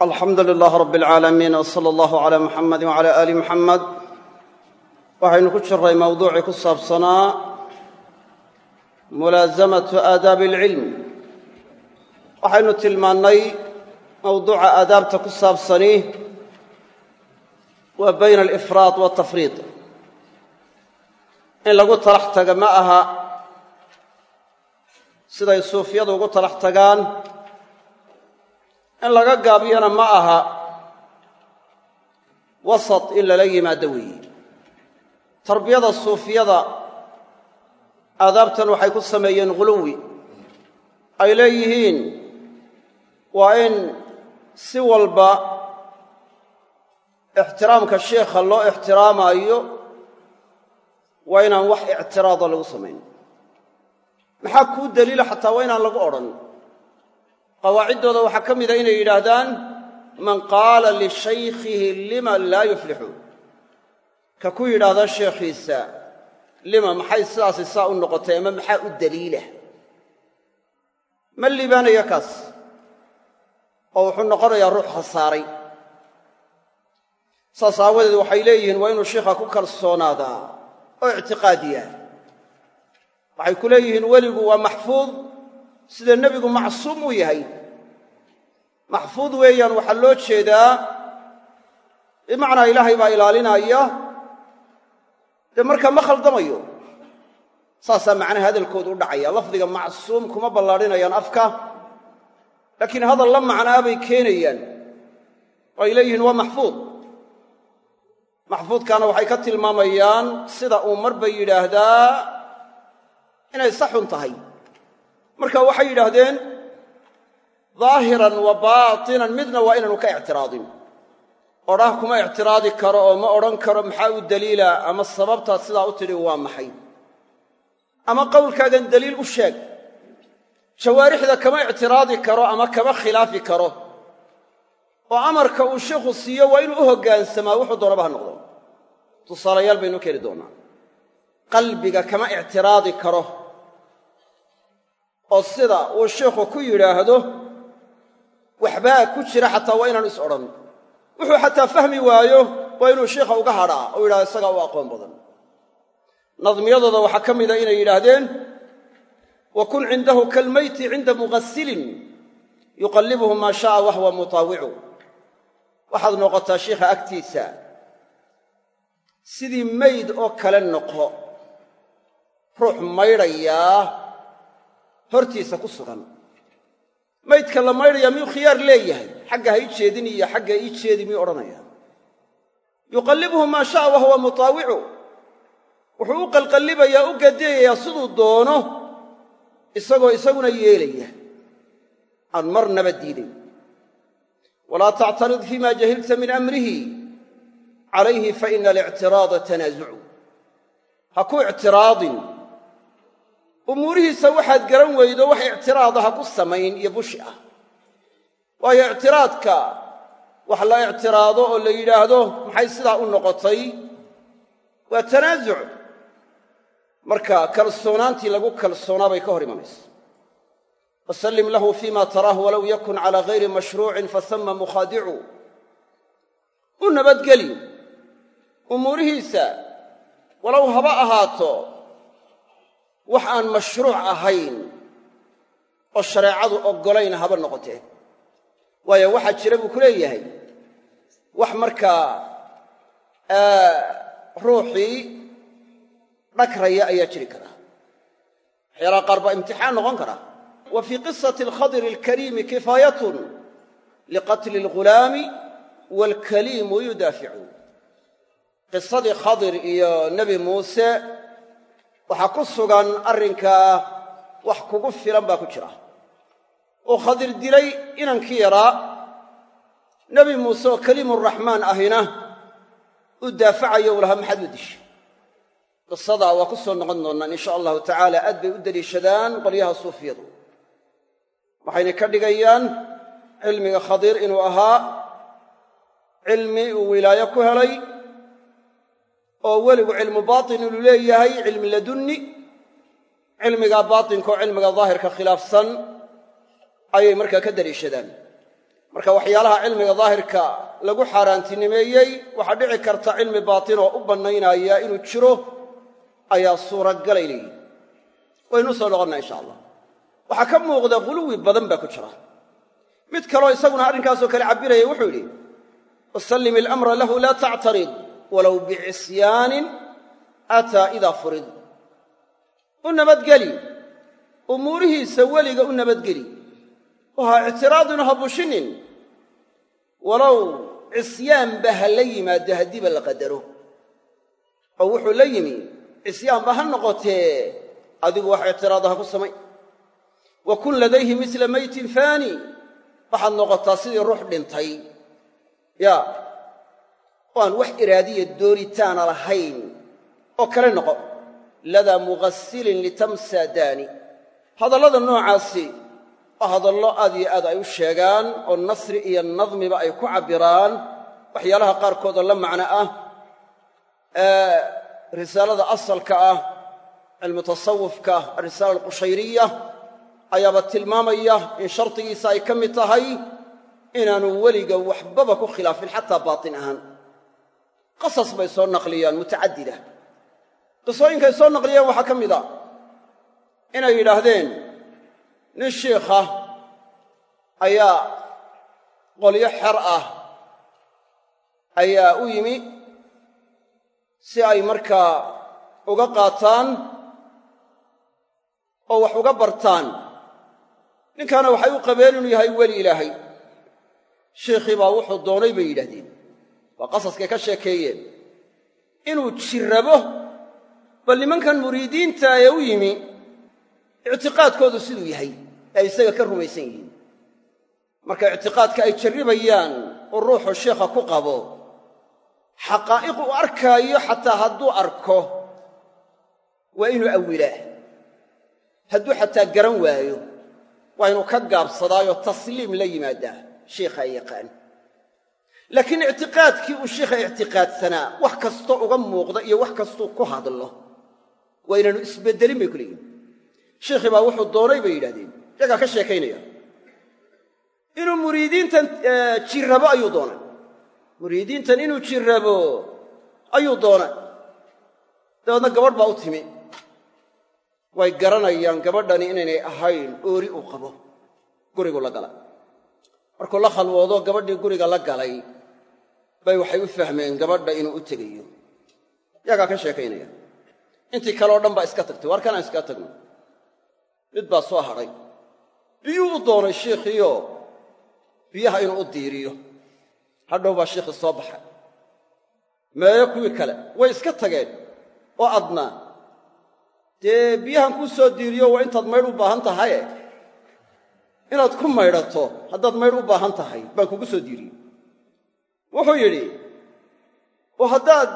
alxamdu lilaah rab alcaalamiin w sala allahu calaa muxamadi wacala aali muxamed waxaynu ku jiray mawduucii ku saabsanaa mulaasamatu aadaabi alcilm waxaynu tilmaannay mawduuca aadaabta ku saabsani waa bayna alifraad waltafriid in lagu talax taga ma aha siday suufiyadu ugu talax tagaan in laga gaabiyana ma aha wasat in lala yimaado weeye. Tarbiyada suufiyada aadaabtan waxay ku sameeyeen ghuluwi ay leeyihiin waa in si walba ixtiraamka sheikha loo ixtiraamaayo waa inaan wax ictiraada lagu samayn maxaa kuu daliila xataa waa inaan lagu odhan qawaaciddooda waxaa ka mida inay yidhaahdaan man qaala lishaykhihi lima laa yuflixu ka ku yidhaahda sheekhiisa lima maxay sidaasi saa u noqotay ama maxaa u daliila? Ma liibaanaya kaas oo wuxuu noqonayaa ruux khasaaray. Saas aawadeed waxay leeyihiin waa inuu sheikha ku kalsoonaadaa oo ictiqaadiyaa. Waxay ku leeyihiin weligu waa maxfuud sida nebigu macsuum uu yahay. Maxfuud weeyaan waxaa loo jeedaa bimacnaa ilaahay baa ilaalinaya dee markaa ma khaldamayo. Saasaa macnaha hadalkoodu u dhacaya. Lafdiga macsuum kuma ballaadhinayaan afka laakiin hadal la macnaa bay keenayaan. Oo ay leeyihiin waa maxfuud. Maxfuudkaana waxay ka tilmaamayaan sida uu marba yidhaahdaa inay saxun tahay marka waxay yidhaahdeen daahiran wa baatinan midna waa inaanu ka ictiraadin. Odhah kuma ictiraadi karo oo ma odhan karo maxaa u daliila ama sababtaad sidaa u tidhi waa maxay. Ama qowlkaagan daliil u sheeg. Jawaarixda kama ictiraadi karo ama kama khilaafi karo. Oo amarka uu sheikhu siiyo waa inuu u hoggaansamaa wuxuu doonaba ha noqdo. Tusaalayaal baynu keeni doonaa. Qalbiga kama ictiraadi karo oo sida uu sheikhu ku yidhaahdo waxbaa ku jira xataa waa inaanu is odhan. Wuxuu xataa fahmi waayo waa inuu sheikha uga hadhaa oo yidhahdo isagaa u aqoon badan. Nadmiyadooda waxaa ka mida inay yidhaahdeen wa kun cindahu kalmayti cinda muqasilin yuqallibuhu maa sha'a wahwa mutaawicu waxaad noqotaa shiikha agtiisa sidii mayd oo kale noqo ruux maydhayaa hortiisa ku sugan. Maydka la maydhayaa miyuu khiyaar leeyahay? Xagga ha ii jeedin iyo xagga ii jeedi miyuu odhanaya? Yuqallibuhu maa sha'a wahuwa mutaawicu. Wuxuu u qalqallibayaa u gadeeyayaa siduu doono isagoo isaguna yeelaya. Aan marnaba diidayn walaa tactarid fima jahilta min amrihi. Calayhi faina alictiraada tanaasucu ha ku ictiraadin umuurihiisa waxaad garan weydo wax ictiraada ha ku samayn iyo bushi ah. Waayo ictiraadka wax la ictiraado oo la yidhaahdo maxay sidaa u noqotay? Waa tanaasuc marka kalsoonaantii lagu kalsoonaa bay ka hor imanaysa wasallim lahu fima taraahu walow yakun cala gayri mashruucin fasama mukhaadicu. U nabadgeli. Umuurihiisa walow haba ahaato wax aan mashruuc ahayn oo shareecadu oggolayn haba noqotee. Waayo waxaa jira buu ku leeyahay. Wax markaa ruuxii dhagraya ayaa jiri kara. Waxyaalaha qaar baa imtixaan noqon kara. Wa fii qisati alkhadiri alkariimi kifaayatun liqatli alghulaami waalkaliimu yudaaficu qisadii khadir iyo nebi muuse waxaa ku sugan arrinkaa wax kugu filan baa ku jira. Oo khadir dilay inankii yaraa nebi muuse oo kaliimuraxmaan ahina u daafacayo u lahaa maxaad u qisadaa waa ku soo noqon doonnaan insha allahu tacaala aad bay u deliishadaan qolyaha suufiyadu. Waxayna ka dhigayaan cilmiga khadiir inuu ahaa cilmi uu wilaayo ku helay oo weligu cilmu baatin inuu leeyahay cilmi ladunni cilmigaa baatinka oo cilmiga daahirka khilaafsan ayay markaa ka daliishadaan. Marka waxyaalaha cilmiga daahirka lagu xaaraantinimeeyey waxaa dhici karta cilmi baatin oo u bannaynaya inuu jiro ayaa suuragalay leeyihi waynu soo noqonnaa insha allah. Waxaa ka muuqda guluwi badan baa ku jira. Mid kaloo isaguna arrinkaasoo kale cabbiraya wuxuu yidhi wasallim ilamra lahu laa tactarid walow bicisyaanin aataa idaa furid. U nabadgeli. Umuurihiisa weliga u nabadgeli. Oo ha ha bushinin. Walow cisyaanba ha la yimaado haddiiba la qadaro. Oo wuxuu la yimi cisyaanba ha noqotee adigu wax ictiraada ha ku samay. Wa kun ladayhi misla maytin faani. Waxaad noqotaa sidii ruux dhintay. Yaa oo aan wax iraadiya doonitaana lahayn. Oo kale noqo ladaa mugasilin litamsa daani hadallada noocaasi waa hadallo aad iyo aad ay u sheegaan oo nasri iyo nadmiba ay ku cabbiraan waxyaalaha qaarkood oo la macno ah ee risaalada asalka ah cilmu tasawufka arisaala alqushayriya ayaaba tilmaamaya in shardigiisa ay ka mid tahay inaanu weliga waxbaba ku khilaafin xataa baatin ahaan qasas bay soo naqliyaan mutacadida qisooyinkay soo naqliyeen waxaa ka mid a inay yidhaahdeen nin shiikha ayaa qolyo xer ah ayaa u yimi si ay markaa uga qaataan oo wax uga bartaan. Ninkaana waxay u qabeen inuu yahay weli ilaahay. Shiikhii baa wuxuu doonay bay yidhahdeen waa qasaskay ka sheekeeyeen. Inuu jirrabo bal nimankan muriidiinta ee u yimi ictiqaadkoodu siduu yahay ee ay isaga ka rumaysan yihiin. Marka ictiqaadka ay jarribayaan uu ruuxu sheikha ku qabo xaqaa'iq u arkaayo xataa hadduu arko waa inuu awilaa. Hadduu xataa garan waayo waa inuu ka gaabsadaayo tasliim la yimaadaa shiikha ay yaqaan laakiin ictiqaadkii uu shiikha ictiqaadsanaa wax kastoo uga muuqda iyo wax kastuu ku hadlo waa inaanu isbeddelin bay ku leeyihiin shiikhii baa wuxuu doonay bay yidhahdeen yagaa ka sheekaynaya. Inuu muriidiintan jirrabo ayuu doonay. Muriidiintan inuu jirrabo ayuu doonay. Dabeedna gabadh baa u timi. Way garanayaan gabadhani inaynay ahayn oori uu qabo. Gurigu la gala markuu la khalwoodo gabadhii guriga la galay bay waxay u fahmeen gabadha inuu u tegayo. Yagaa ka sheekaynaya. Intii kaleoo dhan baa iska tagtay. Waar kanaan iska tagno? Mid baa soo hadhay biyuu u doonay shiikhiio biyaha inuu u diiriyo. Hadhow baa shiikhii soo baxay. Meeyo kuwii kale. Way iska tageen oo adna dee biyahan kuu soo diiriyo waa intaad maydh u baahan tahaye inaad ku maydhato haddaad maydh u baahan tahay baan kugu soo diiriyey wuxuu yidhi oo haddaad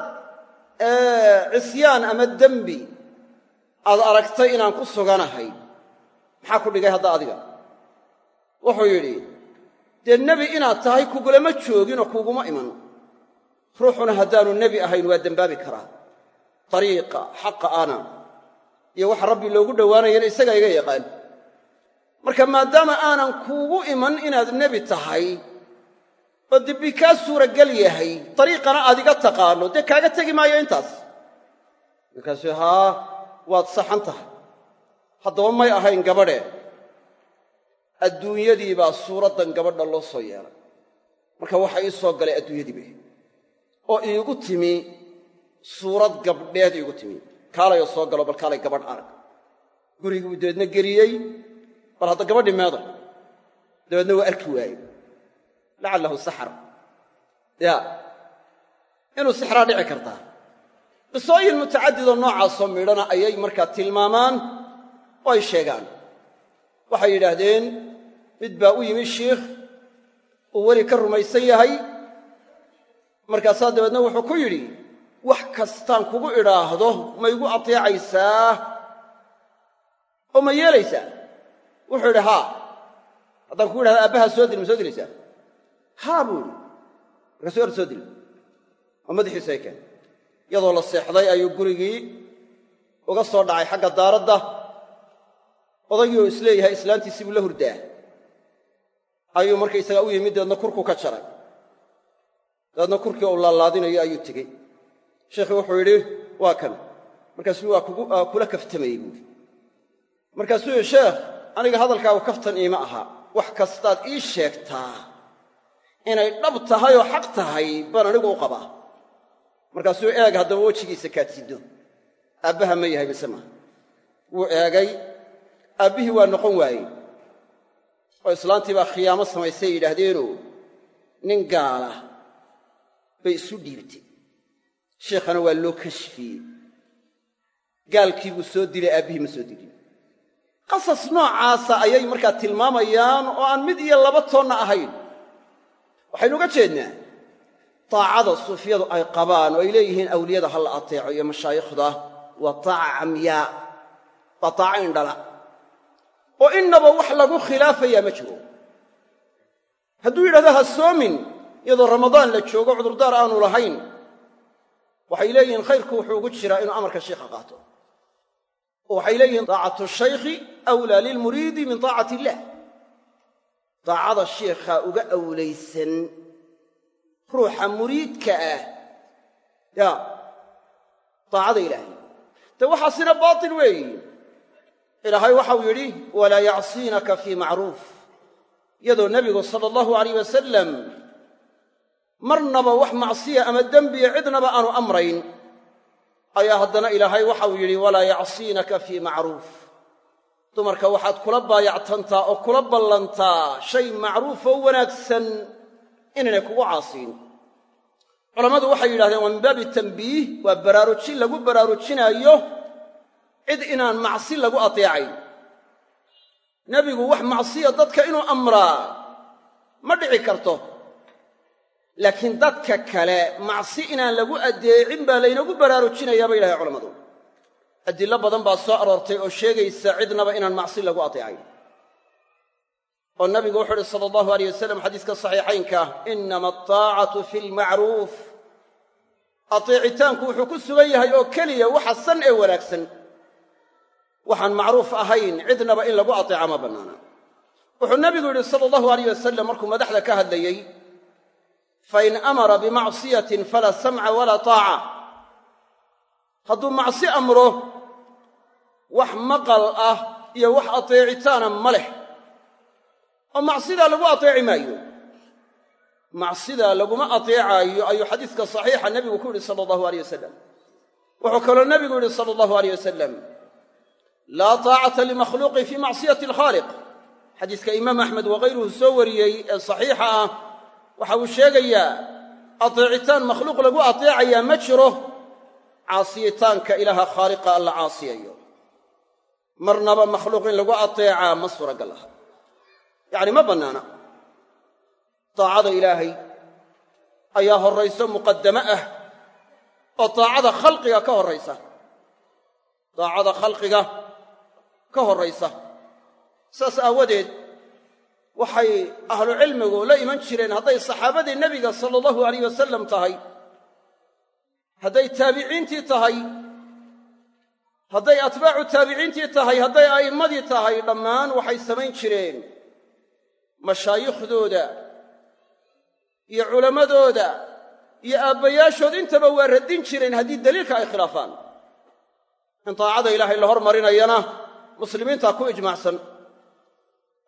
cisyaan ama dembi aad aragtay inaan ku suganahay maxaa ku dhigay hadda adiga? Wuxuu yidhi dee nebi inaad tahay kugulama jooginoo kuguma iman ruuxuna haddaanu nebi ahayn waa dembaabi karaa. Dariiqa xaqa ana iyo waxa rabbi loogu dhowaanayana isagaa iga yaqaan. Marka maadaama aanan kuugu iman inaad nebi tahay oo dibbi kaa suuragal yahay dariiqana aad iga taqaanno dee kaaga tegi maayo intaas? Markaasuu haa waad saxan tahay. Haddaba may ahayn gabadhe. Adduunyadii baa suuraddan gabadha loo soo yeelay. Marka waxa ii soo galay adduunyadiiba oo iigu timi suurad gabdheed iigu timi. Kaalayoo soo galo bal kaalay gabadh arag. Gurigii buu dabeedna geliyey bal hadda gabadhii meeda dabeedna waa arki waaye lacallahu saxar. Ya. Inuu sixraa dhici kartaa. Qisooyin mutacadidoo noocaasoo midhana ayay markaa tilmaamaan oo ay sheegaan. Waxay yidhaahdeen mid baa u yimi shiikh uu weli ka rumaysan yahay. Markaasaa dabeedna wuxuu ku yidhi wax kastaan kugu idhaahdo ma igu ateecaysaa? Oo ma yeelaysaa? Wuxuu yidhi haa. Haddaan kugu idhahda aabbahaa soo dil ma soo dilaysaa haa buu idhi markaasuu or soo dil oo madaxiisu ay keen iyadoo la seexday ayuu gurigii uga soo dhacay xagga daaradda odaygii oo is leeyahay islaantiisii buu la hurdaa. Ayuu markaysagaa u yimid deedna kurku ka jaray. Dabeedna kurkii uu laalaadinayo ayuu tegey. Sheekhii wuxuu yidhi waa kan markaasuu waa kula kaftamayey buuri markaasuu yidhi sheekh aniga hadalkaagu kaftan iima aha. Wax kastaad ii sheegtaa inay dhab tahay oo xaq tahay baan anigu u qabaa. Markaasuu eeg haddaba wejigiisa kaadsido aabbaha ma yahay mise maaha wuu eegay aabbihii waa noqon waayey. Oo islaantii baa khiyaamo samaysay yidhaahdeenoo nin gaala bay isu dhiibtay. Sheekhana waa loo kashfiyey gaalkii buu soo dilay aabbihii ma soo dilin. Qasas noocaasa ayay markaa tilmaamayaan oo aan mid iyo laba toonna ahayn waxaynu uga jeednaa taacada suufiyadu ay qabaan oo ay leeyihiin awliyada ha la ateeco iyo mashaayikhda waa taaca camyaa waa taaca indhala. Oo innaba wax lagu khilaafayaa ma jiro. Hadduu yidhahdo ha soomin iyadoo ramadaan la joogo cudurdaar aanu lahayn waxay leeyihiin khayrku wuxuu ugu jiraa inuu amarka shiikha qaato. Oo waxay leeyihiin taacatu shaykhi awlaa lilmuriidi min taacati illaah taacada shiikha uga awlaysan ruuxa muriidka ah. Ya taacada ilaahay. De waxaasina baatil weeyi. Ilaahay waxau yidhi walaa yacsiinaka fii macruuf. Iyadoo nebigu sala allahu alayh wasalam marnaba wax macsiya ama dembiya cidnaba aanu amrayn. Ayaa haddana ilaahay waxau yidhi walaa yacsiinaka fii macruuf dumarka waxaad kula baayactantaa oo kula ballantaa shay macruufoo wanaagsan inaynay kugu caasiin. Culammadu waxay yidhahdeen waa min baabi tambiih waa baraarujin lagu baraarujinaayo cid inaan macsi lagu ateecayn nebigu wax macsiya dadka inuu amraa ma dhici karto. Laakiin dadka kale macsi inaan lagu addeecin baa laynagu baraarujinayaa bay yidhahdeen culammadu adillo badan baa soo aroortay oo sheegaysa cidnaba inaan macsi lagu ateecayn oo nabigu wuxuu uhi sala allahu aleyh wasalam xadiiska saxiixaynka inama ataacatu fi lmacruuf ateecitaanku wuxuu ku sugan yahay oo keliya waxa san ee wanaagsan. Waxaan macruuf ahayn cidnaba in lagu ateeca ma bannaana. Wuxuu nabigu yidhi sala allahu aleyh wasalam markuu madaxda ka hadlayey fain amara bimacsiyatin falaa samca walaa taaca hadduu macsi amro wax maqal ah iyo wax ateecitaana ma leh. Oo macsidaa lagu ateeci maayo? Macsidaa laguma ateecaayo ayuu xadiiska saxiixa nebigu ku yidhi sala allahu aleyh wasalam wuxuu kaloo nebigu yidhi sala allahu aleyh wasalam laa taacata limakhluuqin fii macsiyati alkhaaliq. Xadiiska imaam axmed wakayruhu soo wariyey ee saxiixa ah waxa uu sheegayaa ateecitaan makhluuq lagu ateecayaa ma jiro caasiyitaanka ilaaha khaaliqa alla caasiyayo. Marnaba makhluuq in lagu ateecaa ma suuragal aha. Yacni ma bannaana. Taacada ilaahay ayaa horrayso muqaddamo ah oo taacada khalqiga ka horraysa. Taacada khalqiga ka horraysa. Saas aawadeed waxay ahlucilmigu la iman jireen hadday saxaabadii nebiga sala allahu alayh wasalam tahay hadday taabiciintii tahay hadday atbaacu taabiciintii tahay hadday a'immadii tahay dhammaan waxay samayn jireen. Mashaayiikhdooda iyo culammadooda iyo aabbayaashood intaba waa raddin jireen haddii daliilka ay khilaafaan. In taacada ilaahay la hormarinayana muslimiintaa ku ijmaacsan.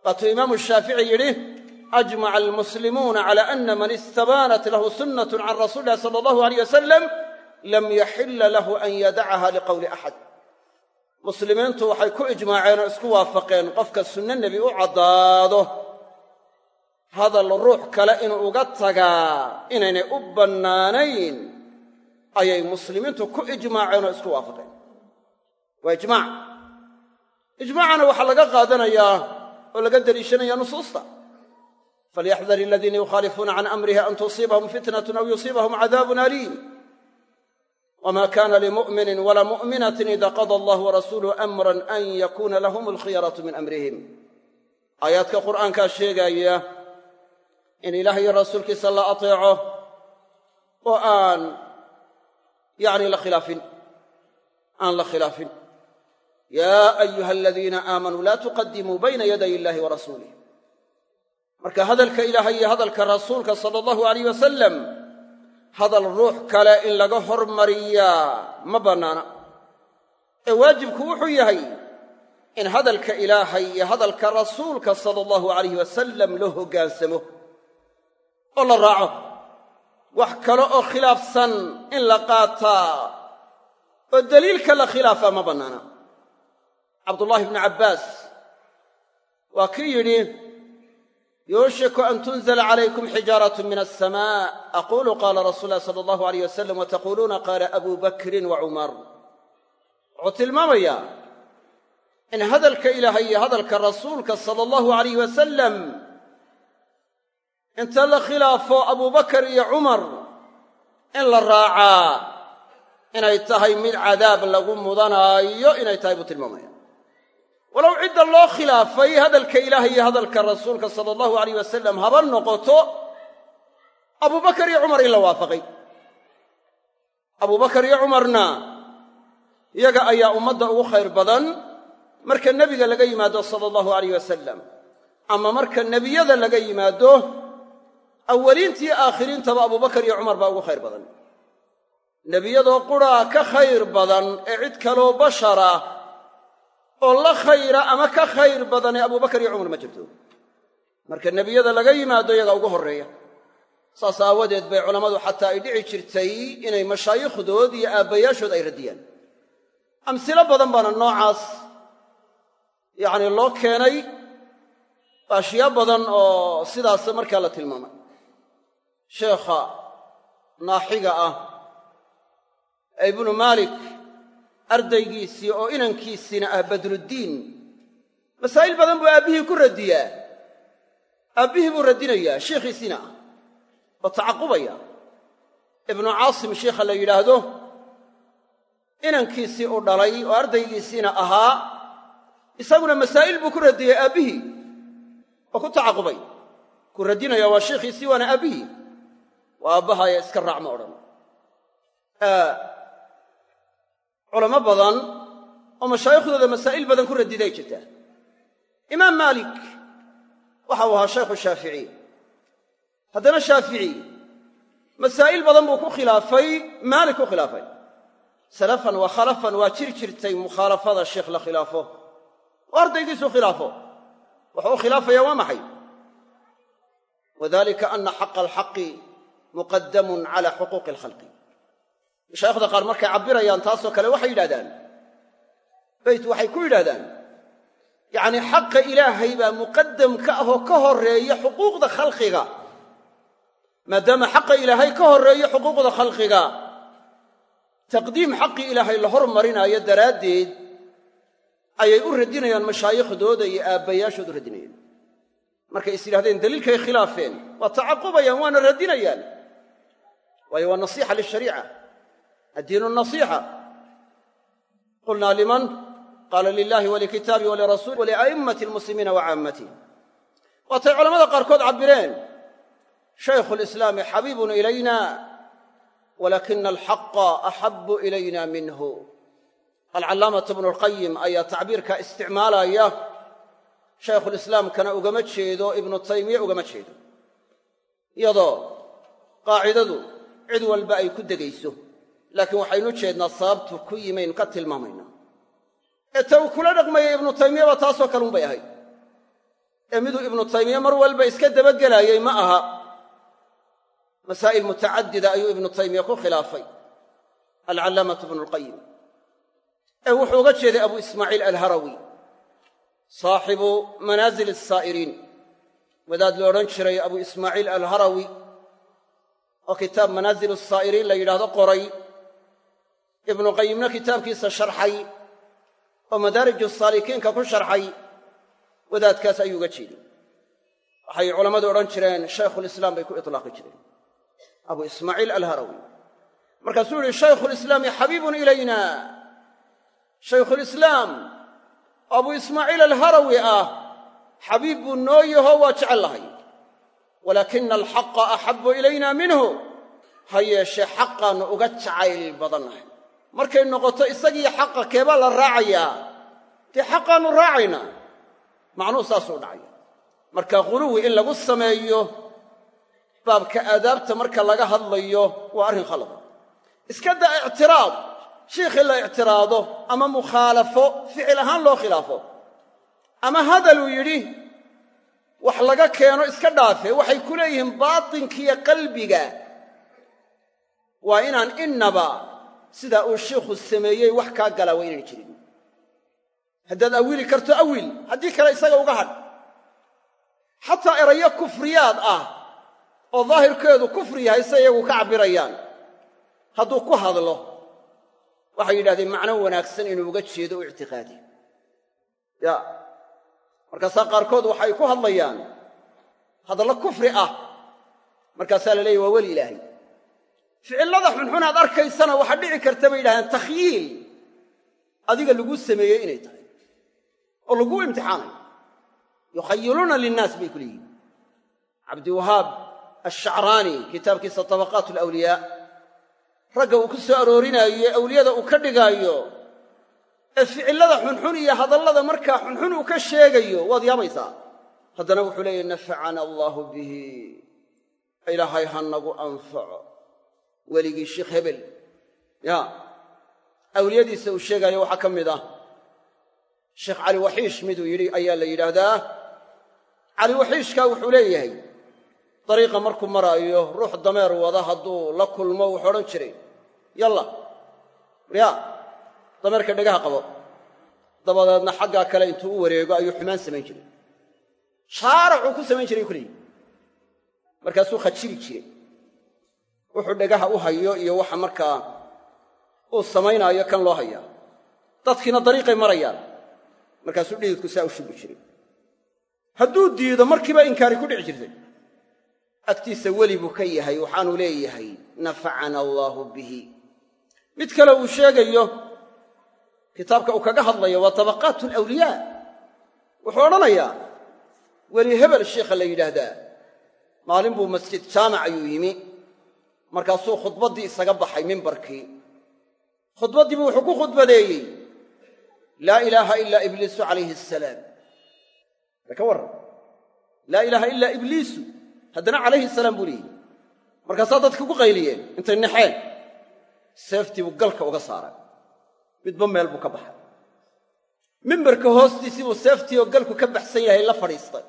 Waatuu imaamu shaafici yidhi ajmaca almuslimuuna cala ana man istabaanat lahu sunnatun can rasuuli illahi sala allahu aleyh wasalam lam yaxilla lahu an yadacaha liqowli axad muslimiintu waxay ku ijmaaceen oo isku waafaqeen qofka sunno nebi u caddaado hadal ruux kale inuu uga tagaa inaynay u bannaanayn ayay muslimiintu ku ijmaaceen oo isku waafaqeen. Waa ijmaac. Ijmaacana waxaa laga qaadanayaa oo laga deliishanaya nusuusta. Falyaxdar aladiina yukhaalifuuna can amrihi an tusiibahum fitnatun aw yusiibahum cadaabun aliim wma kana limu'minin wala mu'minatin ida qada allah warasuuluhu amran an yakuuna lahum alkhiyaratu min amrihim aayaadka qur'aankaa sheegaaya in ilaah iyo rasuulkiisa la ateeco oo aan yani la khilaafin aan la khilaafin yaa ayuha aladiina aamanuu laa tuqadimuu bayna yaday illahi wa rasuulih marka hadalka ilaahay iyo hadalka rasuulka sala allahu alayh wasalam hadal ruux kale in laga hormariyaa ma bannaana ee waajibku wuxuu yahay in hadalka ilaahay iyo hadalka rasuulka sala allahu alayh wasalam loo hoggaansamo oo la raaco. Wax kale oo khilaafsan in la qaataa oo daliilka la khilaafaa ma bannaana cabdullaahi bnu cabbaas waa kii yidhi yuushiku an tunzla calaykum xijaarat min alsamaa aquulu qaala rasuul lahi sala allahu alayh wasalam wataquuluuna qaala abu bakrin wa cumar wuxuu tilmaamayaa in hadalka ilaahay iyo hadalka rasuulka sala allahu alayh wasalam inta la khilaafo abubakar iyo cumar in la raacaa inay tahay mid cadaab lagu mudanaayo inay tahay buu tilmaamaya walow cidda loo khilaafay hadalka ilaahay iyo hadalka rasuulka sala allahu alayh wasalam haba noqoto abubakar iyo cumar in la waafaqay abubakar iyo cumarna iyaga ayaa ummadda ugu khayr badan marka nebiga laga yimaado sala allahu alayh wasalam ama marka nebiyada laga yimaado awwaliintii aakhiriintaba abubakar iyo cumar baa ugu khayr badan. Nebiyadoo quraa ka khayr badan ee cid kaloo bashara oo la khayra ama ka khayr badanee abubakar iyo cumar ma jirto. Marka nebiyada laga yimaado iyagaa ugu horreeya. Saas aawadeed bay culammadu xataa ay dhici jirtay inay mashaayikhdood iyo aabbayaashood ay radiyaan. Amsilo badan baana noocaas yacni loo keenay ashyaa badan oo sidaas markaa la tilmaamay sheekha naaxiga ah ibnu maalik ardaygiisii oo inankiisiina ah badruddiin masaa'il badan buu aabbihii ku radiyaa. Aabbihii buu radinayaa sheikhiisiina ah oo tacaqubaya. Ibnu caasim sheikha la yidhaahdo inankiisii uu dhalay oo ardaygiisiina ahaa isaguna masaa'il buu ku radiyey aabbihii. Oo ku tacaqubay. Ku radinaya waa sheikhiisii waana aabbihii. Waa aabbahaya iska raac ma odhan culamo badan oo mashaayikhdooda masaa'il badan ku radiday jirtaa imaam maalik waxa uu ahaa shaykhu shaafici. Haddana shaafici masaa'il badan buu ku khilaafay maalik ku khilaafay. Salafan wa khalafan waa jir jirtay mukhaalafada sheikh la khilaafo. Oo ardaygiisu khilaafo. Wuxuu khilaafaya waa maxay? Wadalika ana xaqa alxaqi muqadamun cala xuquuqi alkhalqi mashaayikhda qaar markay cabbirayaan taasoo kale waxay yidhahdaan beyt waxay ku yidhahdaan yacnii xaqa ilaahay baa muqadam ka ahoo ka horreeya xuquuqda khalqiga. Maadaama xaqa ilaahay ka horreeyo xuquuqda khalqiga taqdiim xaqii ilaahay la hormarinaayo daraaddeed ayay u radinayaan mashaayiikhdooda iyo aabbayaashood u radinayaan. Markay is yidhahdeen daliilkay khilaafeen waa tacaqubayaan waana radinayaan. Waayo waa nasiixa lishariica addiinu nasiixa qulnaa liman qaala lilahi walikitaabi walirasuuli walia'immati almuslimiina wa caammatih waatay culamada qaarkood cabbireen shaykhu lislaami xabiibun ilayna walakina alxaqa axabu ilayna minhu alcallaamatu bnu lqayim ayaa tacbiirkaa isticmaalaya shaykhulislaamkana ugama jeedo ibnu taymiye ugama jeedo iyadoo qaacidadu cid walba ay ku degayso laakiin waxaynu jeednaa sababtu ku yimaynu ka tilmaamaynaa ee ta uu kula dhaqmaya ibnu taymiyaba taasoo kalun bay ahayd. Ee miduu ibnu taymiye mar walba iska dabagelaayey ma aha. Masaa'il mutacadida ayuu ibnu taymiya ku khilaafay. Alcallaamatu bnu lqayim ee wuxuu uga jeeday abu ismaaciil alharawi saaxibu manaazil asaa'iriin wadaad la odhan jiray abu ismaaciil alharawi oo kitaab manaazil asaa'iriin la yidhaahdo qoray ibnu qayimna kitaabkiisa sharxay oo madaariju saalikiinka ku sharxay wadaadkaas ayuu uga jeeday waxay culammadu odhan jireen shaykhulislaam bay ku itlaaqi jireen. Abu ismaaciil alharawi. Markaasuu yihi shaykhulislaami xabiibun ilayna. Shaykhulislaam abu ismaaciil alharawi ah xabiib buu noo yaho waa jecel lahay. Walaakina alxaqa axabu ilayna minhu. Ha yeeshee xaqaannu uga jacayl badannahay markay noqoto isagii xaqa keebaa la raacayaa. Dee xaqaannu raacaynaa macnuhu saasuu dhacaya. Marka khuluwi in lagu sameeyo baabka aadaabta marka laga hadlayo waa arrin khalada iska daa ictiraad. Shiikhii la ictiraado ama mukhaalafo ficil ahaan loo khilaafo. Ama hadaluu yidhi wax laga keeno iska dhaafe waxay ku leeyihiin baatinkiiyo qalbiga. Waa inaan innaba sidaa uu shiikhu sameeyey wax kaa galaa waa inaan jirin. Haddaad awili karto awil haddii kale isaga uga hadh. Xataa erayo kufriyaad ah oo daahirkeedu kufri yahay se iyagu ka cabbirayaan. Hadduu ku hadlo waxay yidhahdeen macno wanaagsan inuu uga jeedo u ictiqaadi. Ya markaasaa qaarkood waxay ku hadlayaan hadallo kufri ah. Markaasaa la leeyahy waa weli ilaahay ficillada xunxun aad arkaysana waxaa dhici karta bay yidhahdeen takhyiil adiga lagu sameeyey inay tahay oo laguu imtixaanayo. Yukhayiluuna linnaas bay ku leeyihiin cabdiwahaab ashacraani kitaabkiisa tabaqaat alawliyaa ragga uu ku soo aroorinaayo awliyada uu ka dhigaayo ee ficillada xunxun iyo hadallada markaa xunxun uu ka sheegayo waad yaabaysaa? Haddana wuxuu leeyahy nafacana allaahu bihi. Ilaahay ha nagu anfaco weligii sheikh hebel. Ya awliyadiisa uu sheegaayo waxaa ka mid ah. Sheekh cali waxiish miduu yidhi ayaa la yidhaahdaa cali waxiishkaa wuxuu leeyahay dariiqa markuu maraayo ruux dameer wada hadduu la kulmo wuxuu odhan jiray yalla ya dameerka dhegaha qabo. Dabadeedna xaggaa kale intuu u wareego ayuu xumaan samayn jiray. Shaaracuu ku samayn jiray kuleeyihi markaasuu khajili jiray wuxuu dhegaha u hayo iyo waxa markaa uu samaynaayo kan loo hayaa dadkiina dariiqay marayaan. Markaasuu dhididku saa u shugi jiray. Hadduu diido markiiba inkaari ku dhici jirtay. Agtiisa weli buu ka yahay waxaanu leeyahay nafacana allaahu bihi. Mid kale uu sheegayo kitaabka uu kaga hadlayo waa tabaqaat alawliyaa. Wuxuu odhanayaa weli hebel sheikha la yidhaahdaa. Maalin buu masjid jaamac ayuu yimi markaasuu khudbaddii isaga baxay mimbarkii. Khudbaddiibu wuxuu ku khudbadeeyey laa ilaaha ilaa ibliisu calayhi asalaam ka warran laa ilaaha ilaa ibliisu haddana calayhi salaam buu leeyihi markaasaa dadki ku qayliyeen intay naxeen seeftii buu galka uga saaray. Midba meel buu ka baxay. Mimbarka hoostiisii buu seeftii oo galku ka baxsan yahay la fadhiistay.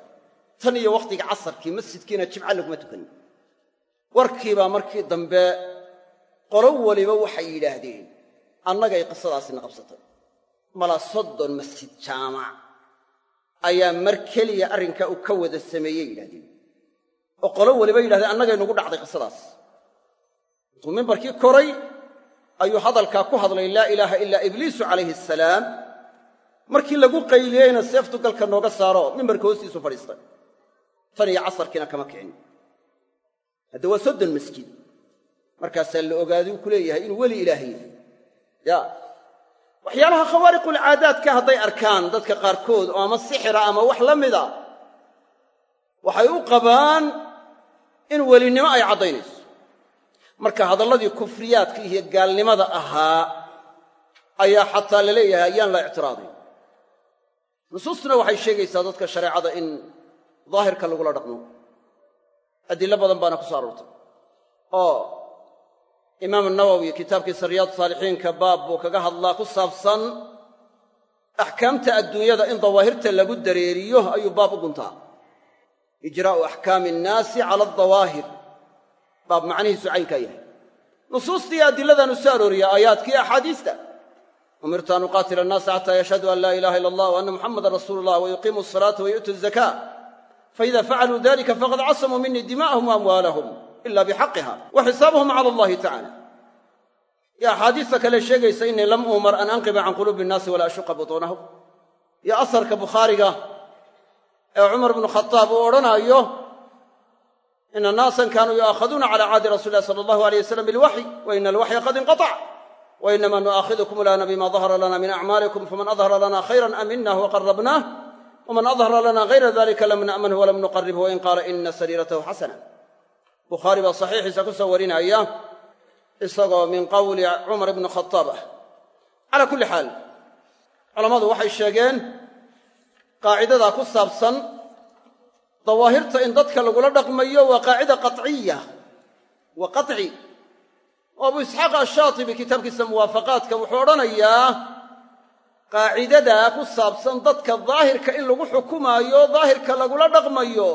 Tan iyo wakhtiga casarkii masjidkiina jimca laguma tukanin warkiibaa markii dambe qolo waliba waxay yidhaahdeen annagay qisadaasina qabsatay mala soddon masjid jaamac. Ayaa mar keliya arrinkaa uu ka wada sameeyey yidhahdeen oo qolo waliba yidhahdeen annagay nugu dhacday qisadaas intuu mimbarkii koray ayuu hadalkaa ku hadlay laa ilaaha ilaa ibliisu calayhi asalaam markii lagu qayliyeyna seeftu galka nooga saaro mimbarka hoostiisu fadhiistay. Tan iyo casarkiina kama kicin hadda waa soddon masjid markaasaa la ogaaduu ku leeyahay inuu weli ilaahay yahay. Ya waxyaalaha khawaariqulcaadaadka hadday arkaan dadka qaarkood oo ama sixira ama wax la mida waxay u qabaan in welinimo ay caddaynayso. Marka hadalladii kufriyaadka iyo gaalnimada ahaa ayaa xataa la leeyahay ayaan la ictiraadayn nusuustuna waxay sheegaysaa dadka shareecada in daahirka lagula dhaqmo adillo badan baana ku so aroortay oo imaam nawowi kitaabkiisa riyaad saalixiinka baab buu kaga hadlaa ku saabsan axkaamta adduunyada in dawaahirta lagu dareeriyo ayuu baab u guntaa. Ijraa'u axkaami innaasi cala adawaahir baab macnihiisu caynkaa yahay. Nusuustii adilladanu soo arooriya aayaadkii axaadiista. Umirtu an uqaatila annaasa xataa yashhaduu an laa ilaha illa allah wa anna muxamadan rasuulu allah wa yuqiimu asalaata wa yu'tu azaka faida facaluu dalika faqad casamuu minii dima'ahum wa amwaalahum ila bixaqiha wa xisaabuhum cala allahi tacala yo axaadiista kale sheegaysa inii lam uumar an anqiba can quluubi innaasi walaa ashuqa butuunahum iyo asarka bukhaariga ee cumar bnu khataab uu odhanaayo ina naasan kaanuu yu'aakhaduuna cala caadi rasuli illahi sala allahu aleyh wasalam bilwaxyi wa ina alwaxya qad inqatac wa inama nu'aakhidukum lana bima dahara lana min acmaalikum faman adhara lana khayran aminah waqarabnaah waman adhara lana hayra dalika lam na'manhu walam nuqaribhu wain qaala ina sariiratahu xasana bukhaari baa saxiixiisa ku soo warinaya isagoo min qawli cumar ibni khataab ah calaa kulli xaal culammadu waxay sheegeen qaacidadaa ku saabsan dawaahirta in dadka lagula dhaqmayo waa qaacida qaciya waa qaci oo abu isxaaq ashaatibi kitaabkiisa muwaafaqaadka wuxuu odhanayaa qaacidada ku saabsan dadka daahirka in lagu xukumaayo daahirka lagula dhaqmayo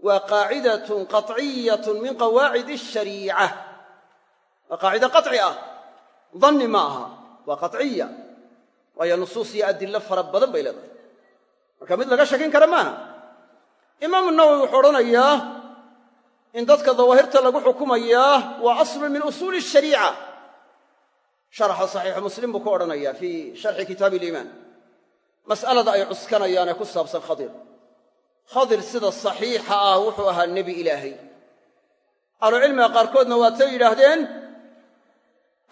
waa qaacidatun qaciyatun min qawaacid ashariica waa qaacida qaci ah danni ma aha waa qaciya waayo nusuus iyo adillo fara badan bay leedahay. Marka mid laga shakin kara maaha imaamu nawowi wuxuu odhanayaa in dadka dawaahirta lagu xukumayaa waa aslun min usuuli ashariica sharaxa saxiixu muslim buu ku odhanayaa fii sharxi kitaabi iliimaan mas'alada ay cuskanayaanee ku saabsan khadir khadir sida saxiixa ah wuxuu ahaa nebi ilaahay ahlucilmiga qaarkoodna waatay yidhaahdeen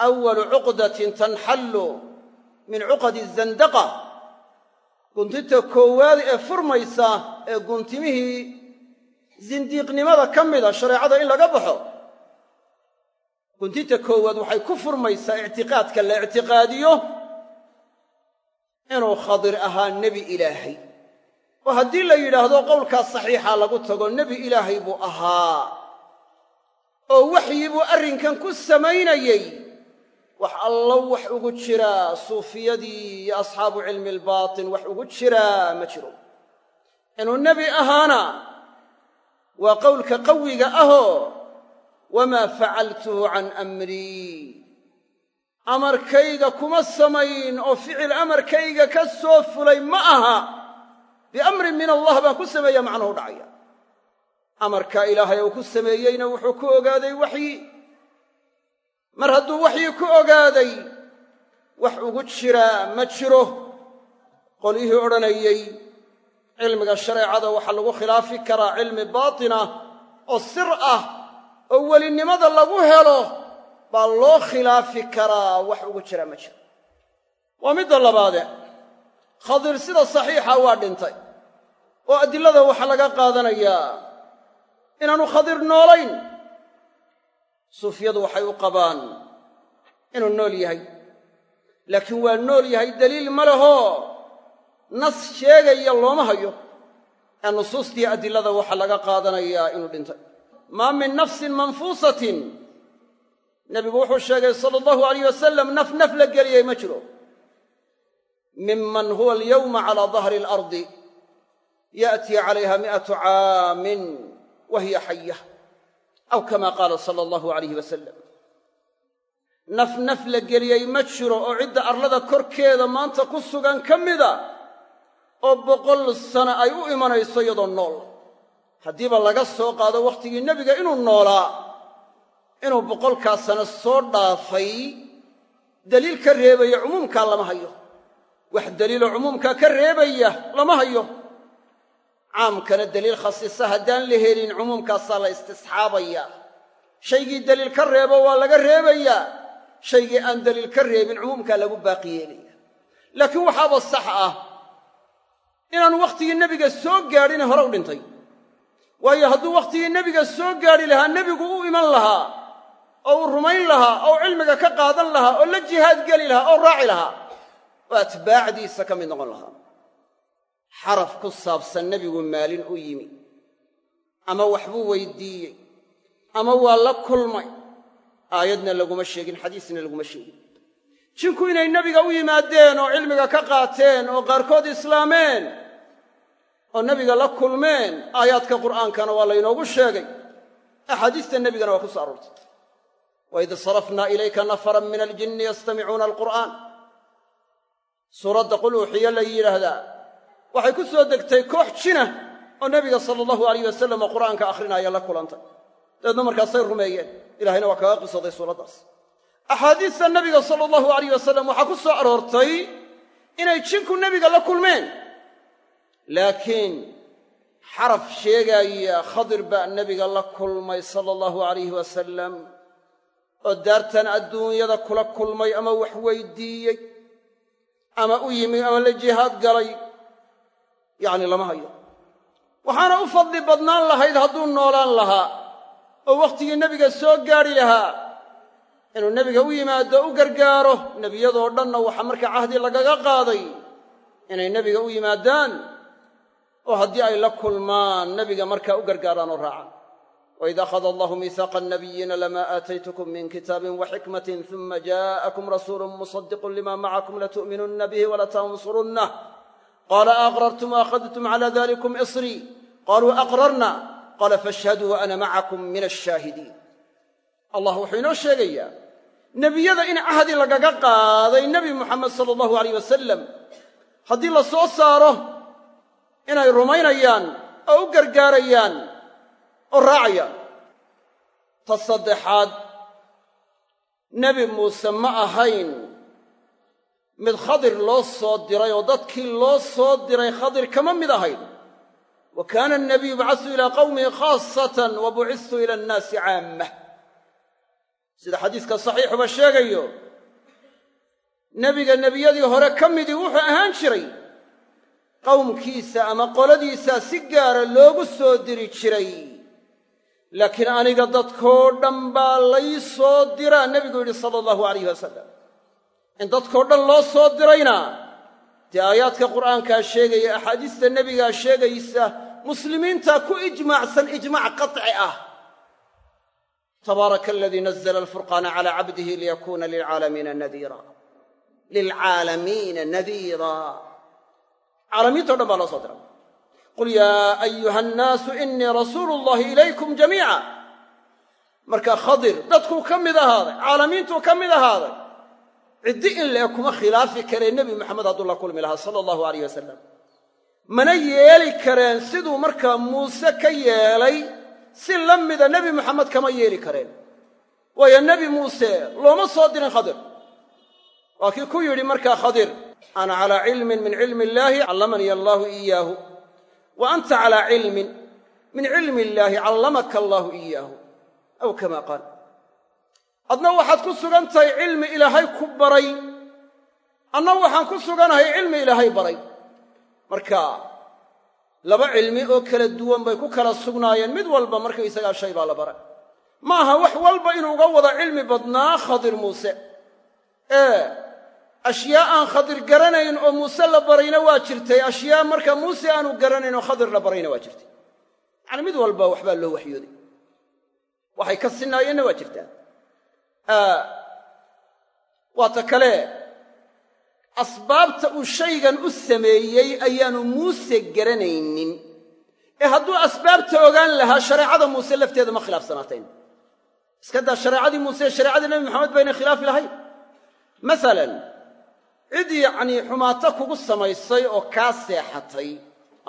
awalu cuqdatin tanxallu min cuqadi zandaqa guntinta koowaad ee furmaysa ee guntimihii zindiiqnimada ka mida shareecada in laga baxo guntinta koowaad waxay ku furmaysaa ictiqaadka la ictiqaadiyo inuu khadir ahaa nebi ilaahay. Oo haddii la yidhaahdo qowlkaas saxiixa lagu tago nebi ilaahay buu ahaa. Oo waxyi buu arrinkan ku samaynayey. Wax allo wax ugu jiraa suufiyadii iyo asxaabu cilmi albaatin wax ugu jiraa ma jiro. Inuu nebi ahaana waa qowlka qawiga ahoo wamaa facaltuhu can amrii amarkayga kuma samayn oo ficil amarkayga ka soo fulay ma aha biamrin min allah baan ku sameeya macnuhu dhacaya amarkaa ilaahay uu ku sameeyeyna wuxuu ku ogaaday waxyi mar hadduu waxyi ku ogaaday wax ugu jiraa ma jiro qolyihii odhanayey cilmiga shareecada waxaa lagu khilaafi karaa cilmi baatina oo sir ah oo welinimada lagu helo baa loo khilaafi karaa wax ugu jiraa ma jiro waa midda labaade. Khadir sida saxiixa waa dhintay oo adilada waxaa laga qaadanayaa inaanu khadir noolayn. Suufiyadu waxay u qabaan inuu nool yahay laakiin waa nool yahay daliil ma lehoo nas sheegaya looma hayo. Ee nusuustii adilada waxaa laga qaadanayaa inuu dhintay maa min nafsin manfuusatin nebigu wuxuu sheegay sala allahu alayh wasalam naf naf la geliyey ma jiro. Miman huwa alyawma calaa dahri alardi ya'tii calayha mi'atu caamin wa hiya xaya aw kama qaala sala allahu alayh wasalam naf naf la geliyey ma jiro oo cidda arlada korkeeda maanta ku sugan ka mida oo boqol sana ay u imanayso iyadoo nool haddiiba laga soo qaado wakhtigii nebiga inuu noolaa inuu boqolkaa sano soo dhaafay daliil ka reebaya cumuumkaa lama hayo. Wax daliiloo cumuumkaa ka reebaya lama hayo. Caamkana daliil khasiisa haddaan la helin cumuumkaasaa la istisxaabayaa shaygii daliil ka reebo waa laga reebayaa shaygii aan daliil ka reebin cumuumkaa lagu baaqi yeelaya. Laakiin waxaaba sax ah inaanu wakhtigii nebiga soo gaadhine hore u dhintay waayo hadduu wakhtigii nebiga soo gaadhi lahaa nebigu u iman lahaa oo uu rumayn lahaa oo cilmiga ka qaadan lahaa oo la jihaad geli lahaa oo raaci lahaa oo atbaacdiisa ka mid noqon lahaa. Xaraf ku saabsan nebigu maalin u yimi ama waxbuu weydiiyey ama waa la kulmay aayadna laguma sheegin xadiisna laguma sheegin. Jinku inay nebiga u yimaadeen oo cilmiga ka qaateen oo qaarkood islaameen oo nebiga la kulmeen aayaadka qur'aankana waa laynoogu sheegay. Axaadiista nebigana waa ku soo aroortay. Waid sarafnaa ilayka nafaran min aljinni yastamicuuna alqur'aan. Suuradda qul uuxiya la yidhaahdaa waxay ku soo degtay koox jina oo nebiga sala allahu alayh wasalam oo qur'aanka akhrinaya la kulantay. Dabeedna markaasay rumeeyeen. Ilahayna waa kaga qisaday suuraddaas. Axaadiista nebiga sala allahu alayh wasalam waxaa ku soo aroortay inay jinku nebiga la kulmeen laakiin xaraf sheegaaya khadir baa nebiga la kulmay sala allahu alayh wasalam oo daartan adduunyada kula kulmay ama wax weydiiyey ama u yimi ama la jihaad galay yacni lama hayo. Waxaana u fadli badnaan lahayd hadduu noolaan lahaa oo wakhtigii nebiga soo gaadhi lahaa inuu nebiga u yimaado u gargaaro nebiyadoo dhanna waxaa marka cahdi lagaga qaaday inay nebiga u yimaadaan oo haddii ay la kulmaan nebiga markaa u gargaaraan oo raacaan. Waid akhada allahu miihaaqa annabiyiina lamaa aataytukum min kitaabin wa xikmatin uma jaa'akum rasuulun musadiqun lima macakum latu'minunna bihi walatansurunnah qaala aqrartum waakhadtum cala dalikum isrii qaluu aqrarna. Qaala fashhaduu wa ana macakum min ashaahidiin allah wuxuu inoo sheegayaa nebiyada in cahdi lagaga qaaday nebi muxamed sala allahu alayh wasalam haddii soo saaro inay rumaynayaan oo u gargaarayaan oo raacayaan. Ta saddexaad nebi muuse ma ahayn mid khadir loo soo diray oo dadkii loo soo diray khadir kama mid ahayn. Wa kaana anabiyu yubcasu ilaa qawmihi khaasatan wa bucistu ila annaasi caammah sida xadiiska saxiixuba sheegayo nebiga nebiyadii hore ka midii wuxuu ahaan jiray qowmkiisa ama qoladiisa si gaara loogu soo diri jiray. Laakiin aniga dadkoo dhan baa lay soo diraa nebigu yidhi sala allahu alayh wasalam in dadkoo dhan loo soo dirayna dee aayaadka qur'aankaa sheegaya axaadiista nebigaa sheegaysa muslimiintaa ku ijmaacsan ijmaac qaطci ah. Tabaaraka aladii nazla alfurqaana cala cabdihi liyakuuna lilcaalamiina nadiira caalamiinto dhan baa loo soo diray. Qul yaa ayuha annaasu inii rasuulu llahi ilaykum jamiica. Markaa khadir dadkuu ka mid ahaaday caalamiintuu ka mid ahaaday ciddi in leeg kuma khilaafi kareen nebi moxamed hadduu la kulmi lahaa sala allahu alayh wasalam mana yeeli kareen siduu markaa muuse ka yeelay si la mida nebi moxamed kama yeeli kareen. Waayo nebi muuse looma soo dirin khadir. Waa kii ku yidhi markaa khadir ana calaa cilmin min cilmi illaahi callamanii allaahu iyaahu wa anta calaa cilmin min cilmi illaahi callamaka allaahu iyaahu aw kama qaal. Adna waxaad ku sugan tahay cilmi ilaahay ku baray. Anna waxaan ku suganahay cilmi ilaahay baray. Marka laba cilmi oo kala duwan bay ku kala sugnaayeen. Mid walba markaysagaa shay baa la baray ma aha wax walba inuu uga wada cilmi badnaa khadir muuse. Ee ashyaa aan khadir garanayn oo muuse la barayna waa jirtay. Ashyaa marka muuse aanu garanayn oo khadir la barayna waa jirtay. Yacani mid walba waxbaa loo waxyooday. Waxay ka sinaayeenna waa jirtaa. Waata kale asbaabta uu shaygan u sameeyey ayaanu muuse garanaynin. Ee hadduu asbaabta ogaan lahaa shareecada muuse lafteeda ma khilaafsanaateen iska daa shareecadii muuse shareecadii nebi maxamed baynay khilaafi lahayn. Masalan cid yacnii xumaato kugu samaysay oo kaa seexatay